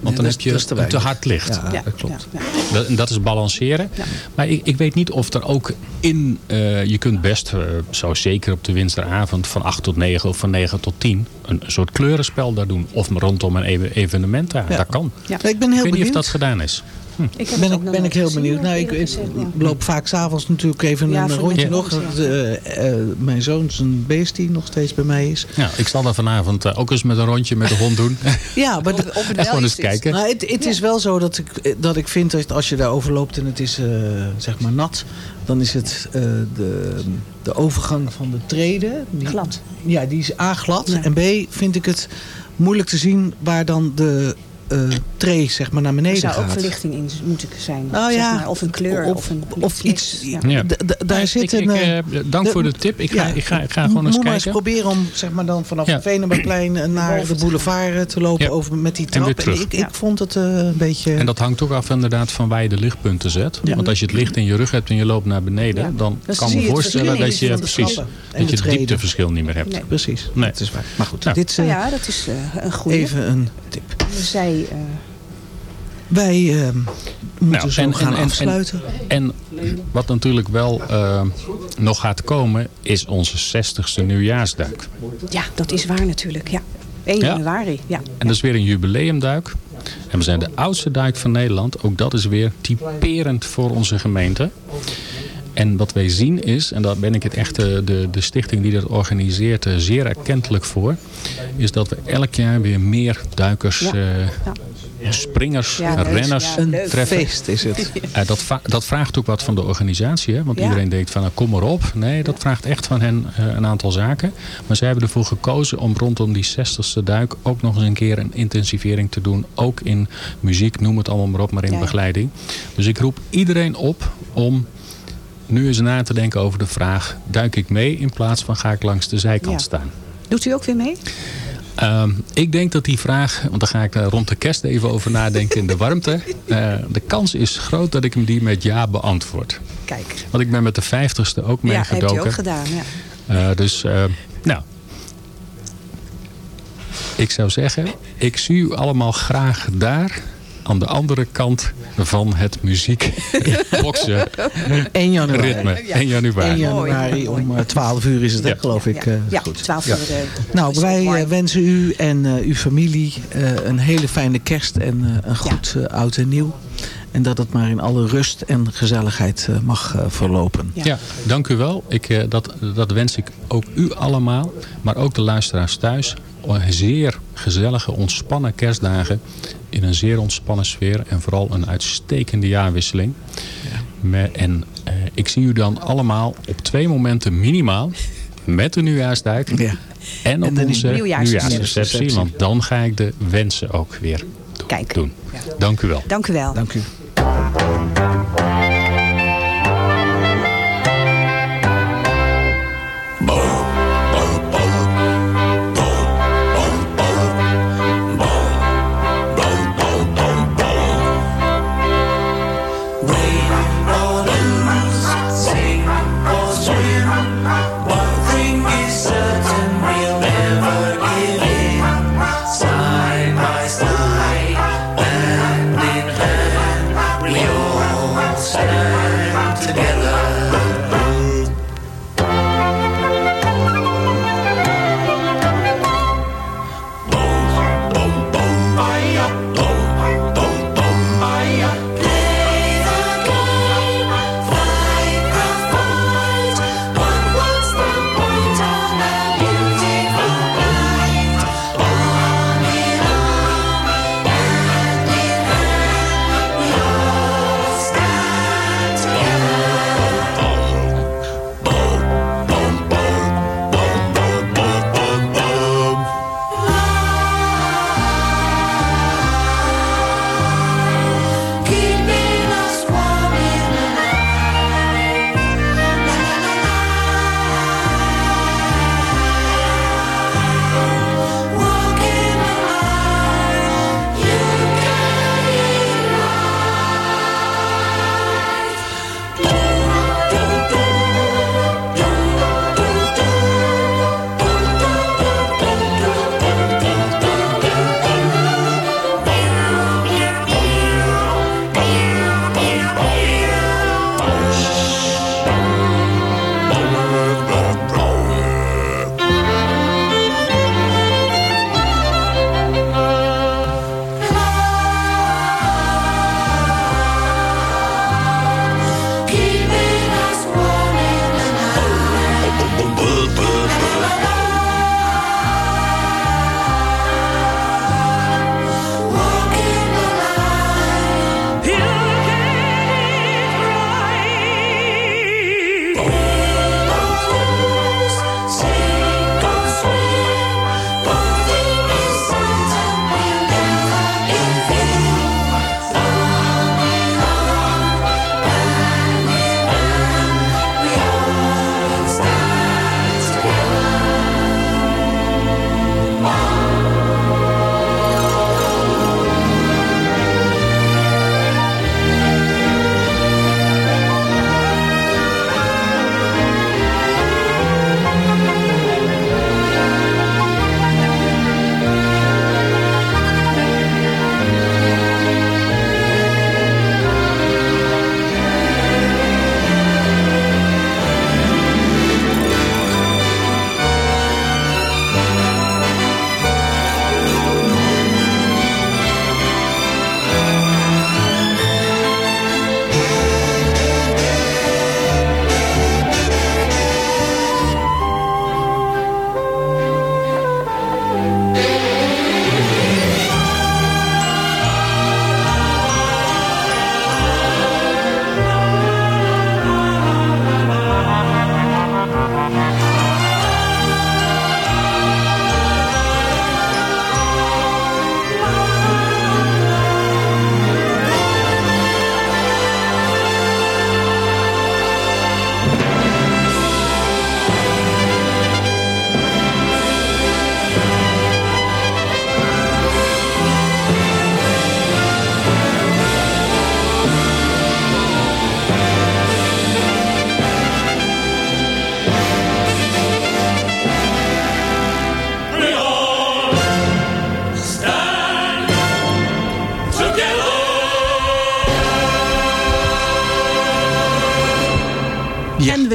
Want dan heb is- je een te hard licht. Ja, dat klopt. Ja, Dat, en dat is balanceren. Maar ik, ik weet niet of er ook in... eh, je kunt best, eh, zo zeker op de winteravond... van 8 tot 9 of van 9 tot 10... een soort kleurenspel daar doen. Of maar rondom een evenement daar. Ja. Dat kan. Ja. Ik ben heel ik weet niet of benieuwd. dat gedaan is. Hm. Ik heb ben ik, ben ik heel gezien, benieuwd. Nou, ik, loop vaak s'avonds natuurlijk even Ja, een rondje nog. Eh, eh, mijn zoon is een beest die nog steeds bij mij is. Ja, ik zal daar vanavond eh, ook eens met een rondje met de hond doen. [LAUGHS] Ja, maar de- En gewoon eens kijken. Maar het, het is wel zo dat ik, dat ik vind dat als je daar overloopt en het is eh, zeg maar nat, dan is het eh, de, de overgang van de treden. Die, Glad. Ja, die is A glad. Ja. En B vind ik het moeilijk te zien waar dan de eh tray zeg maar naar Er beneden zou ook gaat. verlichting in moeten zijn. Nou zeg ja, maar, of een kleur. of- Of, een of iets- Ja. Ja. Daar Ja, zit ik- een... ik, eh, eh, dank voor de tip. Ik ga- ik ga- ik ga gewoon eens Moet maar eens kijken. proberen om zeg maar, dan vanaf Ja. het Venemaplein eh, naar de boulevard eh, te lopen Ja. over, met die En weer trap. En, terug. ik, ik vond het eh, een beetje... En dat hangt ook af inderdaad van waar je de lichtpunten zet. Ja. Want als je het licht in je rug hebt en je loopt naar beneden... Ja. dan kan me je het voorstellen dat je, precies, dat je het diepteverschil niet meer hebt. Nee. Precies, Nee. dat is waar. Maar goed, Nou. dit is Nou eh, ja, dat is eh, een goede. even een tip. Zij, eh, Wij eh, moeten Nou, zo en- gaan en- en- afsluiten. En wat natuurlijk wel eh, nog gaat komen... is onze 60ste nieuwjaarsduik. ja, dat is waar natuurlijk. Ja. 1 Ja. januari. Ja. En dat is weer een jubileumduik. En we zijn de oudste duik van Nederland. Ook dat is weer typerend voor onze gemeente. En wat wij zien is, en daar ben ik het echt de, de, de stichting die dat organiseert eh, zeer erkentelijk voor, is dat we elk jaar weer meer duikers, Ja. eh, springers, Ja, leuk. renners Ja, leuk. treffen. Feest is het. [LAUGHS] Eh, dat, dat vraagt ook wat van de organisatie. Hè? Want Ja. iedereen denkt van nou, kom maar op. Nee, dat vraagt echt van hen eh, een aantal zaken. Maar zij hebben ervoor gekozen om rondom die 60ste duik ook nog eens een keer een intensivering te doen. Ook in muziek, noem het allemaal maar op, maar in begeleiding. Dus ik roep iedereen op om nu eens na te denken over de vraag... duik ik mee in plaats van ga ik langs de zijkant Ja. staan? Doet u ook weer mee? Ehm, ik denk dat die vraag, want daar ga ik eh, rond de kerst even over nadenken in de warmte. [LAUGHS] Eh, de kans is groot dat ik hem die met ja beantwoord. Kijk. Want ik ben met de vijftigste ook Ja, heeft meegedoken. u ook gedaan. Ja. Eh, dus, nou. Ik zou zeggen, ik zie u allemaal graag daar. Aan de andere kant van het muziek [LAUGHS] boksen 1 januari. ritme. 1 januari. 1 januari om eh, 12 uur is het, Ja. geloof ik. Ja, eh, ja, goed. 12 Ja. uur. eh, Nou, wij eh, wensen u en eh, uw familie eh, een hele fijne kerst en eh, een goed eh, oud en nieuw. En dat het maar in alle rust en gezelligheid eh, mag eh, verlopen. Ja. dank u wel. Ik, eh, dat, dat wens ik ook u allemaal, maar ook de luisteraars thuis. Een Zeer gezellige, ontspannen kerstdagen in een zeer ontspannen sfeer en vooral een uitstekende jaarwisseling. Me- En eh, ik zie u dan allemaal op twee momenten minimaal met de nieuwjaarsduik en op de onze nieuwjaarsreceptie. Want dan ga ik de wensen ook weer Kijk. doen. Dank u wel. Dank u wel. Dank u.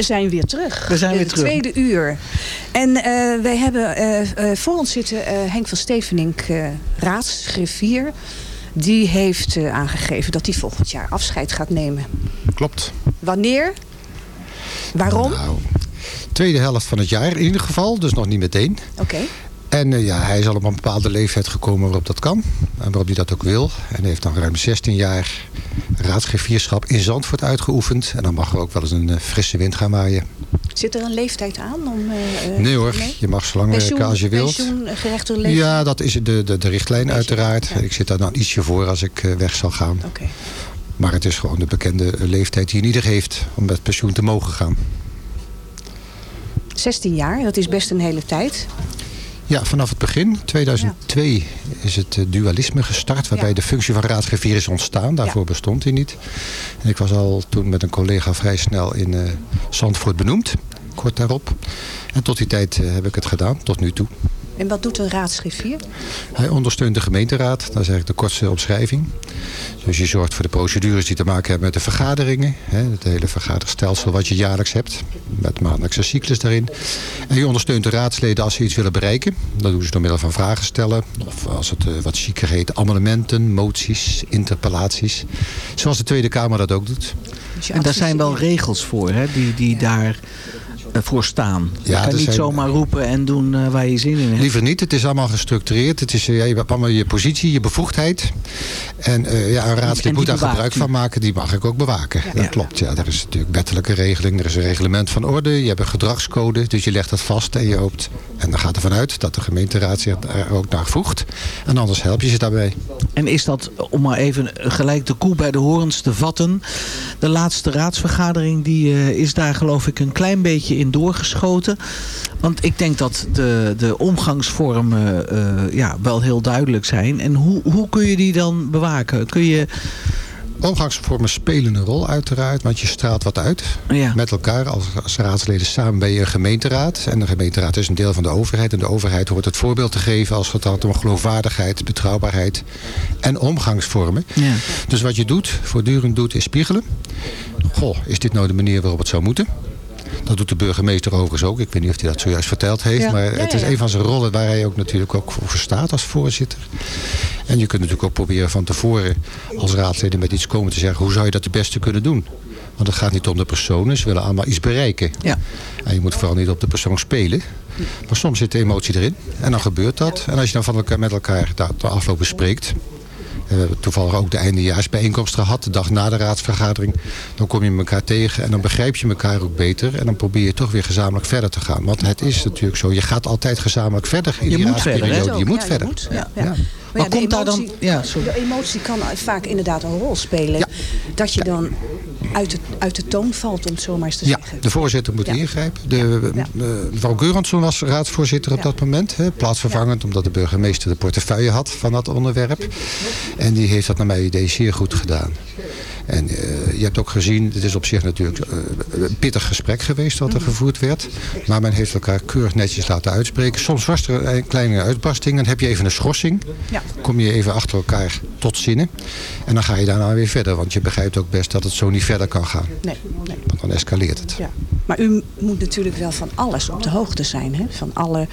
we zijn weer terug. We zijn weer Het terug. tweede uur. En eh, wij hebben eh, eh, voor ons zitten eh, Henk van Stevenink, eh raadsgriffier. Die heeft eh, aangegeven dat hij volgend jaar afscheid gaat nemen. Klopt. Wanneer? Waarom? Nou, tweede helft van het jaar in ieder geval, dus nog niet meteen. Oké. En eh, ja, hij is al op een bepaalde leeftijd gekomen waarop dat kan. En waarop hij dat ook wil. En hij heeft dan ruim 16 jaar raadsgrifierschap in Zandvoort uitgeoefend. En dan mag er ook wel eens een eh, frisse wind gaan waaien. Zit er een leeftijd aan? Om, eh, Nee hoor, je mag zo lang Pensioen- werken als je wilt. Leeftijd? Ja, dat is de, de, de richtlijn uiteraard. Ik zit daar dan ietsje voor als ik weg zal gaan. Oké. Maar het is gewoon de bekende leeftijd die ieder heeft om met pensioen te mogen gaan. 16 jaar, dat is best een hele tijd. Ja, vanaf het begin, 2002, is het eh, dualisme gestart... waarbij de functie van raadsgriffier is ontstaan. Daarvoor bestond hij niet. En ik was al toen met een collega vrij snel in eh, Zandvoort benoemd. Kort daarop. En tot die tijd eh, heb ik het gedaan, tot nu toe. En wat doet een raadsgriffier? Hij ondersteunt de gemeenteraad, dat is eigenlijk de kortste omschrijving. Dus je zorgt voor de procedures die te maken hebben met de vergaderingen. Hè, het hele vergaderstelsel wat je jaarlijks hebt. Met maandelijkse cyclus daarin. En je ondersteunt de raadsleden als ze iets willen bereiken. Dat doen ze door middel van vragen stellen. Of als het eh, wat chiquer heet, amendementen, moties, interpellaties. Zoals de Tweede Kamer dat ook doet. En daar zijn wel regels voor, hè, die, die daar voor staan. Je kan er niet zijn- zomaar roepen en doen eh, waar je zin in hebt. Liever niet, het is allemaal gestructureerd. Het is, eh, ja, je hebt allemaal je positie, je bevoegdheid. En eh, ja, een En raadslid die moet daar gebruik u. van maken. Die mag ik ook bewaken. Dat klopt. Ja, er is natuurlijk wettelijke regeling. Er is een reglement van orde. Je hebt een gedragscode. Dus je legt dat vast en je hoopt. En dan gaat ervan uit dat de gemeenteraad zich er ook naar voegt. En anders help je ze daarbij. En is dat, om maar even gelijk de koe bij de horens te vatten... de laatste raadsvergadering die eh, is daar geloof ik een klein beetje in doorgeschoten. Want ik denk dat de, de omgangsvormen eh, ja, wel heel duidelijk zijn. En hoe, hoe kun je die dan bewaken? Kun je... Omgangsvormen spelen een rol uiteraard, want je straalt wat uit met elkaar. Als, als raadsleden samen ben je een gemeenteraad. En de gemeenteraad is een deel van de overheid. En de overheid hoort het voorbeeld te geven als het gaat om geloofwaardigheid, betrouwbaarheid en omgangsvormen. Ja. Dus wat je doet, voortdurend doet, is spiegelen. Goh, is dit nou de manier waarop het zou moeten? Dat doet de burgemeester overigens ook. Ik weet niet of hij dat zojuist verteld heeft. Ja. Maar Ja, het is een van zijn rollen waar hij ook natuurlijk ook voor staat als voorzitter. En je kunt natuurlijk ook proberen van tevoren als raadsleden met iets komen te zeggen. Hoe zou je dat het beste kunnen doen? Want het gaat niet om de personen. Ze willen allemaal iets bereiken. Ja. En je moet vooral niet op de persoon spelen. Maar soms zit de emotie erin. En dan gebeurt dat. En als je dan van elkaar, met elkaar de afloop bespreekt. We hebben toevallig ook de eindejaarsbijeenkomst gehad, de dag na de raadsvergadering. Dan kom je elkaar tegen en dan begrijp je elkaar ook beter. En dan probeer je toch weer gezamenlijk verder te gaan. Want het is natuurlijk zo, je gaat altijd gezamenlijk verder in Je die moet verder, hè? raadsperiode. Je moet Ja, verder. moet, ja, ja. Ja. Maar, ja, de komt daar dan- ja, sorry. de emotie kan vaak inderdaad een rol spelen. Dat je dan uit de, uit de toon valt, om het zo maar eens te Ja, zeggen. de voorzitter moet ingrijpen. De, eh, mevrouw was raadsvoorzitter op dat moment. Hè, plaatsvervangend, omdat de burgemeester de portefeuille had van dat onderwerp. En die heeft dat naar mijn idee zeer goed gedaan. En eh, je hebt ook gezien, het is op zich natuurlijk eh, een pittig gesprek geweest wat er gevoerd werd. Maar men heeft elkaar keurig netjes laten uitspreken. Soms was er een kleine uitbarsting. Dan heb je even een schorsing. Ja. Kom je even achter elkaar tot zinnen. En dan ga je daarna weer verder. Want je begrijpt ook best dat het zo niet verder kan gaan. Nee, nee. Want dan escaleert het. Ja. Maar u moet natuurlijk wel van alles op de hoogte zijn. Hè? Van alle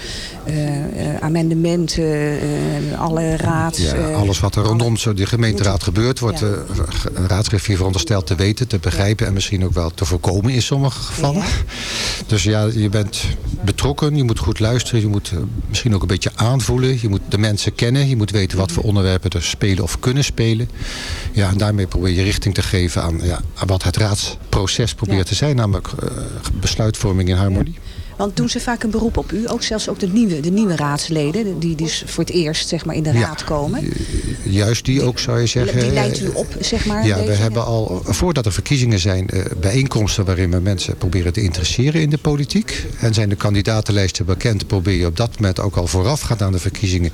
eh, eh, amendementen, eh, alle raads... Ja, alles wat er rondom de gemeenteraad gebeurt, wordt Ja. de een raadsgriffier verondersteld te weten, te begrijpen en misschien ook wel te voorkomen in sommige gevallen. Dus ja, je bent betrokken, je moet goed luisteren, je moet misschien ook een beetje aanvoelen, je moet de mensen kennen, je moet weten wat voor onderwerpen er spelen of kunnen spelen. Ja, en daarmee probeer je richting te geven aan, ja, aan wat het raadsproces probeert te zijn, namelijk besluitvorming in harmonie. Want doen ze vaak een beroep op u? Ook zelfs ook de nieuwe, de nieuwe raadsleden, die dus voor het eerst zeg maar, in de Ja. raad komen. Juist die ook zou je zeggen. Die leidt u eh, op, zeg maar. Ja, we hebben al, voordat er verkiezingen zijn, eh, bijeenkomsten waarin we mensen proberen te interesseren in de politiek. En zijn de kandidatenlijsten bekend, probeer je op dat moment ook al voorafgaand aan de verkiezingen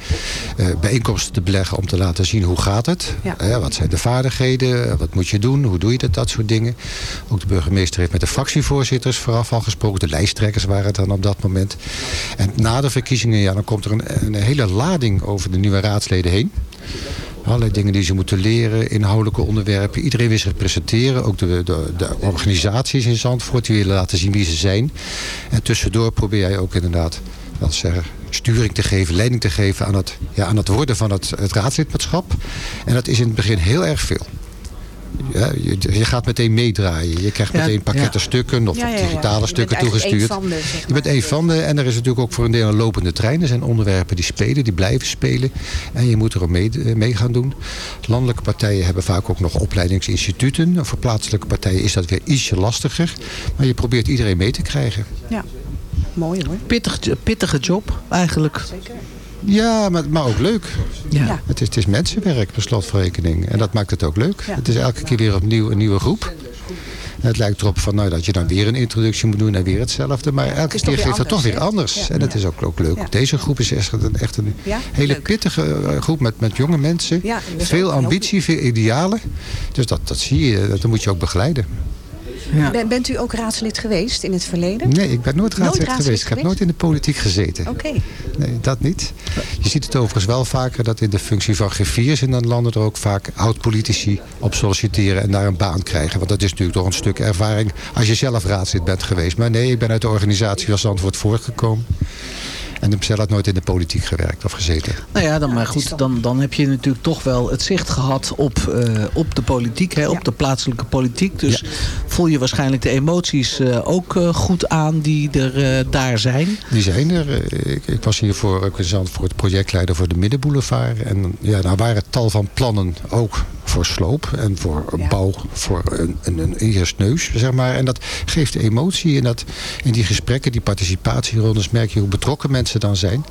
eh, bijeenkomsten te beleggen om te laten zien hoe gaat het. Ja. Eh, wat zijn de vaardigheden, wat moet je doen, hoe doe je dat, dat soort dingen. Ook de burgemeester heeft met de fractievoorzitters vooraf al gesproken. De lijsttrekkers waren het dan op dat moment. En na de verkiezingen, ja, dan komt er een, een hele lading over de nieuwe raadsleden heen. Allerlei dingen die ze moeten leren, inhoudelijke onderwerpen. Iedereen wil zich presenteren. Ook de, de, de organisaties in Zandvoort die willen laten zien wie ze zijn. En tussendoor probeer jij ook inderdaad dat zeggen, sturing te geven, leiding te geven aan het, ja, aan het worden van het, het raadslidmaatschap. En dat is in het begin heel erg veel. Ja, je, je gaat meteen meedraaien. Je krijgt Ja, meteen pakketten ja. stukken of Ja, ja, ja. digitale Je bent stukken toegestuurd. één van de, zeg je bent één van de. En er is natuurlijk ook voor een deel een lopende trein. Er zijn onderwerpen die spelen, die blijven spelen. En je moet er ook mee, eh, mee gaan doen. Landelijke partijen hebben vaak ook nog opleidingsinstituten. Voor plaatselijke partijen is dat weer ietsje lastiger. Maar je probeert iedereen mee te krijgen. Ja, mooi hoor. Pittig, pittige job eigenlijk. Ja, maar, maar ook leuk. Ja. Het, is, het is mensenwerk, per slot van rekening. En dat maakt het ook leuk. Ja. Het is elke keer weer opnieuw een nieuwe groep. En het lijkt erop van, nou, dat je dan weer een introductie moet doen en weer hetzelfde. Maar elke keer geeft het toch weer anders? En het is ook, ook leuk. Ja. Deze groep is echt een, echt een Ja, hele leuk. pittige eh, groep met, met jonge mensen. Ja, dat veel ambitie, veel idealen. Dus dat, dat zie je, dat moet je ook begeleiden. Ben- bent u ook raadslid geweest in het verleden? Nee, ik ben nooit raadslid raadslid geweest. Ik heb nooit in de politiek gezeten. Oké. Nee, dat niet. Je ziet het overigens wel vaker dat in de functie van griffiers in dan landen er ook vaak oud-politici op solliciteren en daar een baan krijgen. Want dat is natuurlijk toch een stuk ervaring als je zelf raadslid bent geweest. Maar nee, ik ben uit de organisatie als antwoord voortgekomen. En heb zelf nooit in de politiek gewerkt of gezeten. Nou ja, dan, maar goed, dan, dan heb je natuurlijk toch wel het zicht gehad op, eh, op de politiek, hè, op de plaatselijke politiek. Dus voel je waarschijnlijk de emoties eh, ook eh, goed aan die er eh, daar zijn. Die zijn er. Ik, ik was hiervoor ook in Zandvoort projectleider voor de Middenboulevard. En ja, daar waren tal van plannen ook voor sloop en voor bouw voor een, een, een eerst neus, zeg maar. En dat geeft emotie. En dat, in die gesprekken, die participatierondes, merk je hoe betrokken mensen dan zijn.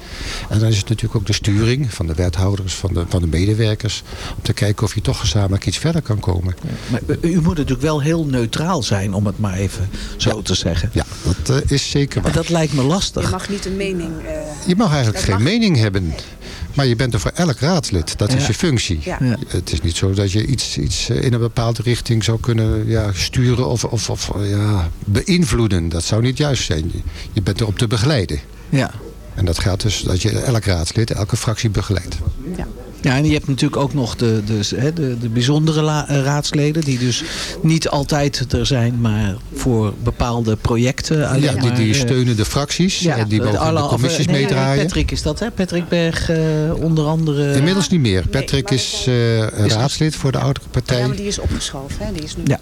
En dan is het natuurlijk ook de sturing van de wethouders, van de, van de medewerkers. Om te kijken of je toch gezamenlijk iets verder kan komen. Maar u, u moet natuurlijk wel heel neutraal zijn, om het maar even zo te zeggen. Ja, dat eh, is zeker waar. Dat lijkt me lastig. Je mag niet een mening... eh, Je mag eigenlijk Dat geen mag. mening hebben. Maar je bent er voor elk raadslid. Dat is Ja. je functie. Ja. Ja. Het is niet zo dat je iets, iets eh, in een bepaalde richting zou kunnen ja, sturen of, of, of ja, beïnvloeden. Dat zou niet juist zijn. Je- Je bent er om te begeleiden. Ja. En dat gaat dus dat je elk raadslid, elke fractie begeleidt. Ja, en je hebt natuurlijk ook nog de, de, hè, de, de bijzondere la- eh, raadsleden... die dus niet altijd er zijn, maar voor bepaalde projecten alleen Ja, die, maar, die eh, steunen de fracties en die de mogen in alle- de eh, commissies nee, meedraaien. Patrick is dat, hè? Patrick Berg eh, onder andere... Inmiddels niet meer. Patrick is eh, raadslid voor de oudere partij. Ja, maar die is opgeschoven, hè? Die is nu Ja.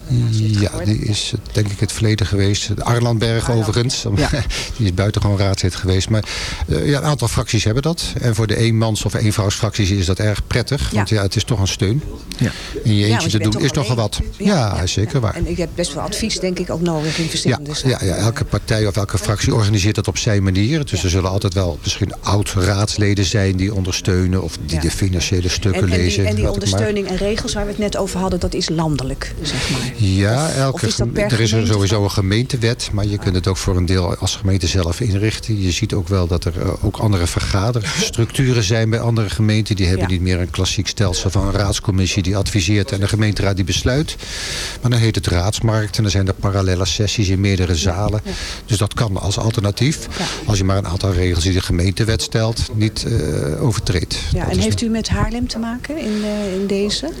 Ja, die is eh, denk ik het verleden geweest. De Arlandberg overigens. [LAUGHS] Die is buitengewoon raadslid geweest. Maar eh, ja, een aantal fracties hebben dat. En voor de eenmans- of eenvrouwsfracties is dat erg prettig. Want ja, het is toch een steun. Ja. In je eentje je te doen toch is nogal wat. Ja, zeker waar. En ik heb best wel advies, denk ik, ook nodig in Ja, verschillende ja, ja, elke partij of elke fractie organiseert dat op zijn manier. Dus er zullen altijd wel misschien oud-raadsleden zijn die ondersteunen... of die de financiële stukken en, en lezen. die, en die ondersteuning en regels waar we het net over hadden, dat is landelijk, zeg maar. Ja, elke, of is er is er sowieso een gemeentewet, maar je kunt het ook voor een deel als gemeente zelf inrichten. Je ziet ook wel dat er eh, ook andere vergaderstructuren zijn bij andere gemeenten. Die hebben Ja. niet meer een klassiek stelsel van een raadscommissie die adviseert en de gemeenteraad die besluit. Maar dan heet het raadsmarkt en dan zijn er parallele sessies in meerdere zalen. Dus dat kan als alternatief, als je maar een aantal regels die de gemeentewet stelt, niet eh, overtreedt. Ja, en heeft u met Haarlem te maken in, eh, in deze?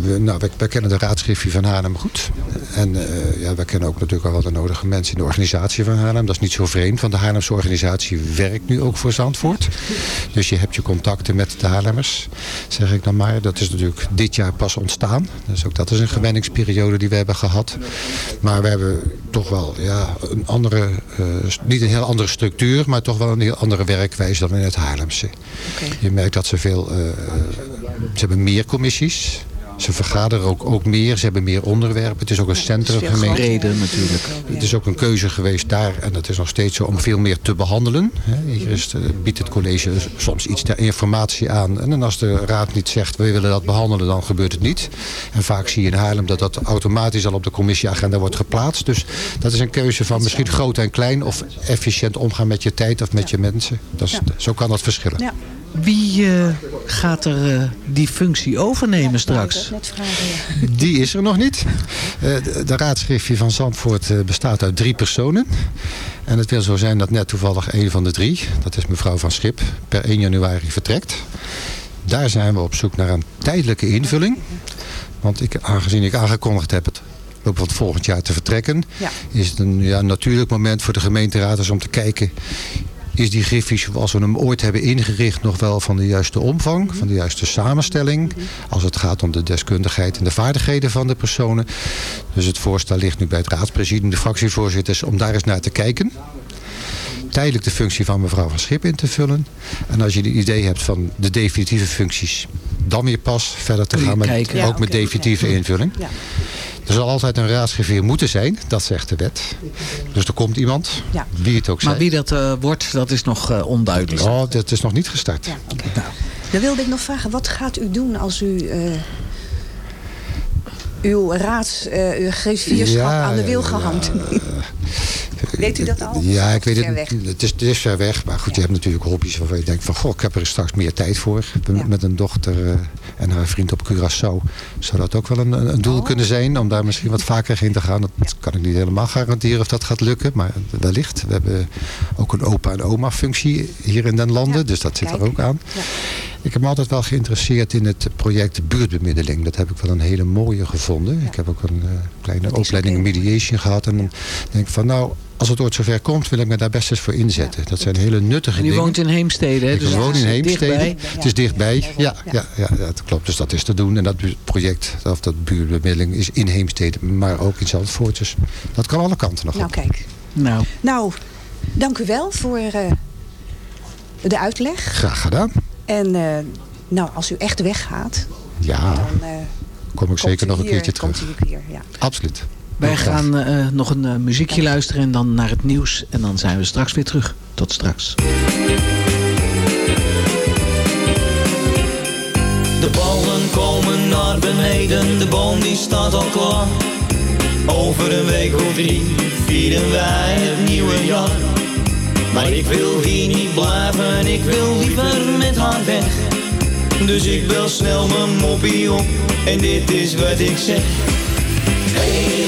we, nou, wij, wij kennen de raadsgriffie van Haarlem goed. En eh, ja, wij kennen ook natuurlijk al wel de nodige mensen in de organisatie van Haarlem. Dat is niet zo vreemd, want de Haarlemse organisatie werkt nu ook voor Zandvoort. Dus je hebt je contacten met de Haarlemmers, zeg ik dan maar. Dat is natuurlijk dit jaar pas ontstaan. Dus ook dat is een gewenningsperiode die we hebben gehad. Maar we hebben toch wel ja, een andere, eh, niet een heel andere structuur, maar toch wel een heel andere werkwijze dan in het Haarlemse. Je merkt dat ze veel, eh, ze hebben meer commissies. Ze vergaderen ook, ook meer, ze hebben meer onderwerpen. Het is ook een centrumgemeente. breder natuurlijk. Het is ook een keuze geweest daar, en dat is nog steeds zo, om veel meer te behandelen. Hè, Hier is, biedt het college soms iets ter informatie aan. En als de raad niet zegt, we willen dat behandelen, dan gebeurt het niet. En vaak zie je in Haarlem dat dat automatisch al op de commissieagenda wordt geplaatst. Dus dat is een keuze van misschien groot en klein, of efficiënt omgaan met je tijd of met je mensen. Dat is, Zo kan dat verschillen. Ja. Wie eh, gaat er eh, die functie overnemen straks? Net vragen, ja. Die is er nog niet. Eh, de, de raadsschriftje van Zandvoort eh, bestaat uit drie personen. En het wil zo zijn dat net toevallig een van de drie, dat is mevrouw van Schip, per 1 januari vertrekt. Daar zijn we op zoek naar een tijdelijke invulling. Want ik, aangezien ik aangekondigd heb het loop van het volgend jaar te vertrekken... Ja. is het een ja, natuurlijk moment voor de gemeenteraad om te kijken... is die griffie zoals we hem ooit hebben ingericht nog wel van de juiste omvang... van de juiste samenstelling... als het gaat om de deskundigheid en de vaardigheden van de personen. Dus het voorstel ligt nu bij het raadspresidium, de fractievoorzitters... om daar eens naar te kijken tijdelijk de functie van mevrouw van Schip in te vullen. En als je het idee hebt van de definitieve functies, dan weer pas verder te gaan met, ook met definitieve invulling. Ja. Er zal altijd een raadsgriffier moeten zijn, dat zegt de wet. Dus er komt iemand, Ja. wie het ook Maar zij. wie dat eh, wordt, dat is nog eh, onduidelijk. Oh, dat is nog niet gestart. Dan wilde ik nog vragen, wat gaat u doen als u eh, uw raads, eh, uw griffierschap Ja, aan de ja, wil ja, gehangt? Weet u dat al? Ja, ik weet het. weg. Het is, het is ver weg. Maar goed, je hebt natuurlijk hobby's waarvan je denkt van... Goh, ik heb er straks meer tijd voor. Met een dochter eh, en haar vriend op Curaçao. Zou dat ook wel een, een doel kunnen zijn? Om daar misschien wat vaker in te gaan. Dat kan ik niet helemaal garanderen of dat gaat lukken. Maar wellicht. We hebben ook een opa- en oma-functie hier in den landen. dus dat zit er ook aan. Ik heb me altijd wel geïnteresseerd in het project buurtbemiddeling. Dat heb ik wel een hele mooie gevonden. Ik heb ook een eh, kleine opleiding in mediation gehad. En dan denk ik van nou, als het ooit zover komt, wil ik me daar best eens voor inzetten. Dat zijn hele nuttige En u dingen. woont in Heemstede, hè? Ik Dus woon het in is Heemstede. dichtbij. Het is dichtbij. Ja, ja, ja, dat klopt. Dus dat is te doen. En dat project, of dat buurtbemiddeling, is in Heemstede, maar ook in Zandvoort. Dus dat kan alle kanten nog Nou, op. kijk. Nou. Nou, dank u wel voor eh, de uitleg. Graag gedaan. En eh, nou, als u echt weggaat, Ja, dan eh, kom ik zeker nog een hier- keertje komt terug. u hier, ja. Absoluut. Wij gaan eh, nog een eh, muziekje luisteren en dan naar het nieuws. En dan zijn we straks weer terug. Tot straks. De ballen komen naar beneden, de boom die staat al klaar. Over een week of drie vieren wij het nieuwe jaar. Maar ik wil hier niet blijven, ik wil liever met haar weg. Dus ik bel snel mijn moppie op en dit is wat ik zeg. Hey,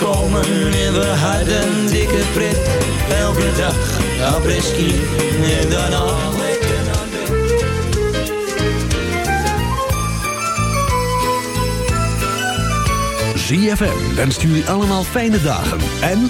komen en we hadden dikke pret. Elke dag apres-ski en daarna lekker naar bed. ZFM wenst jullie allemaal fijne dagen en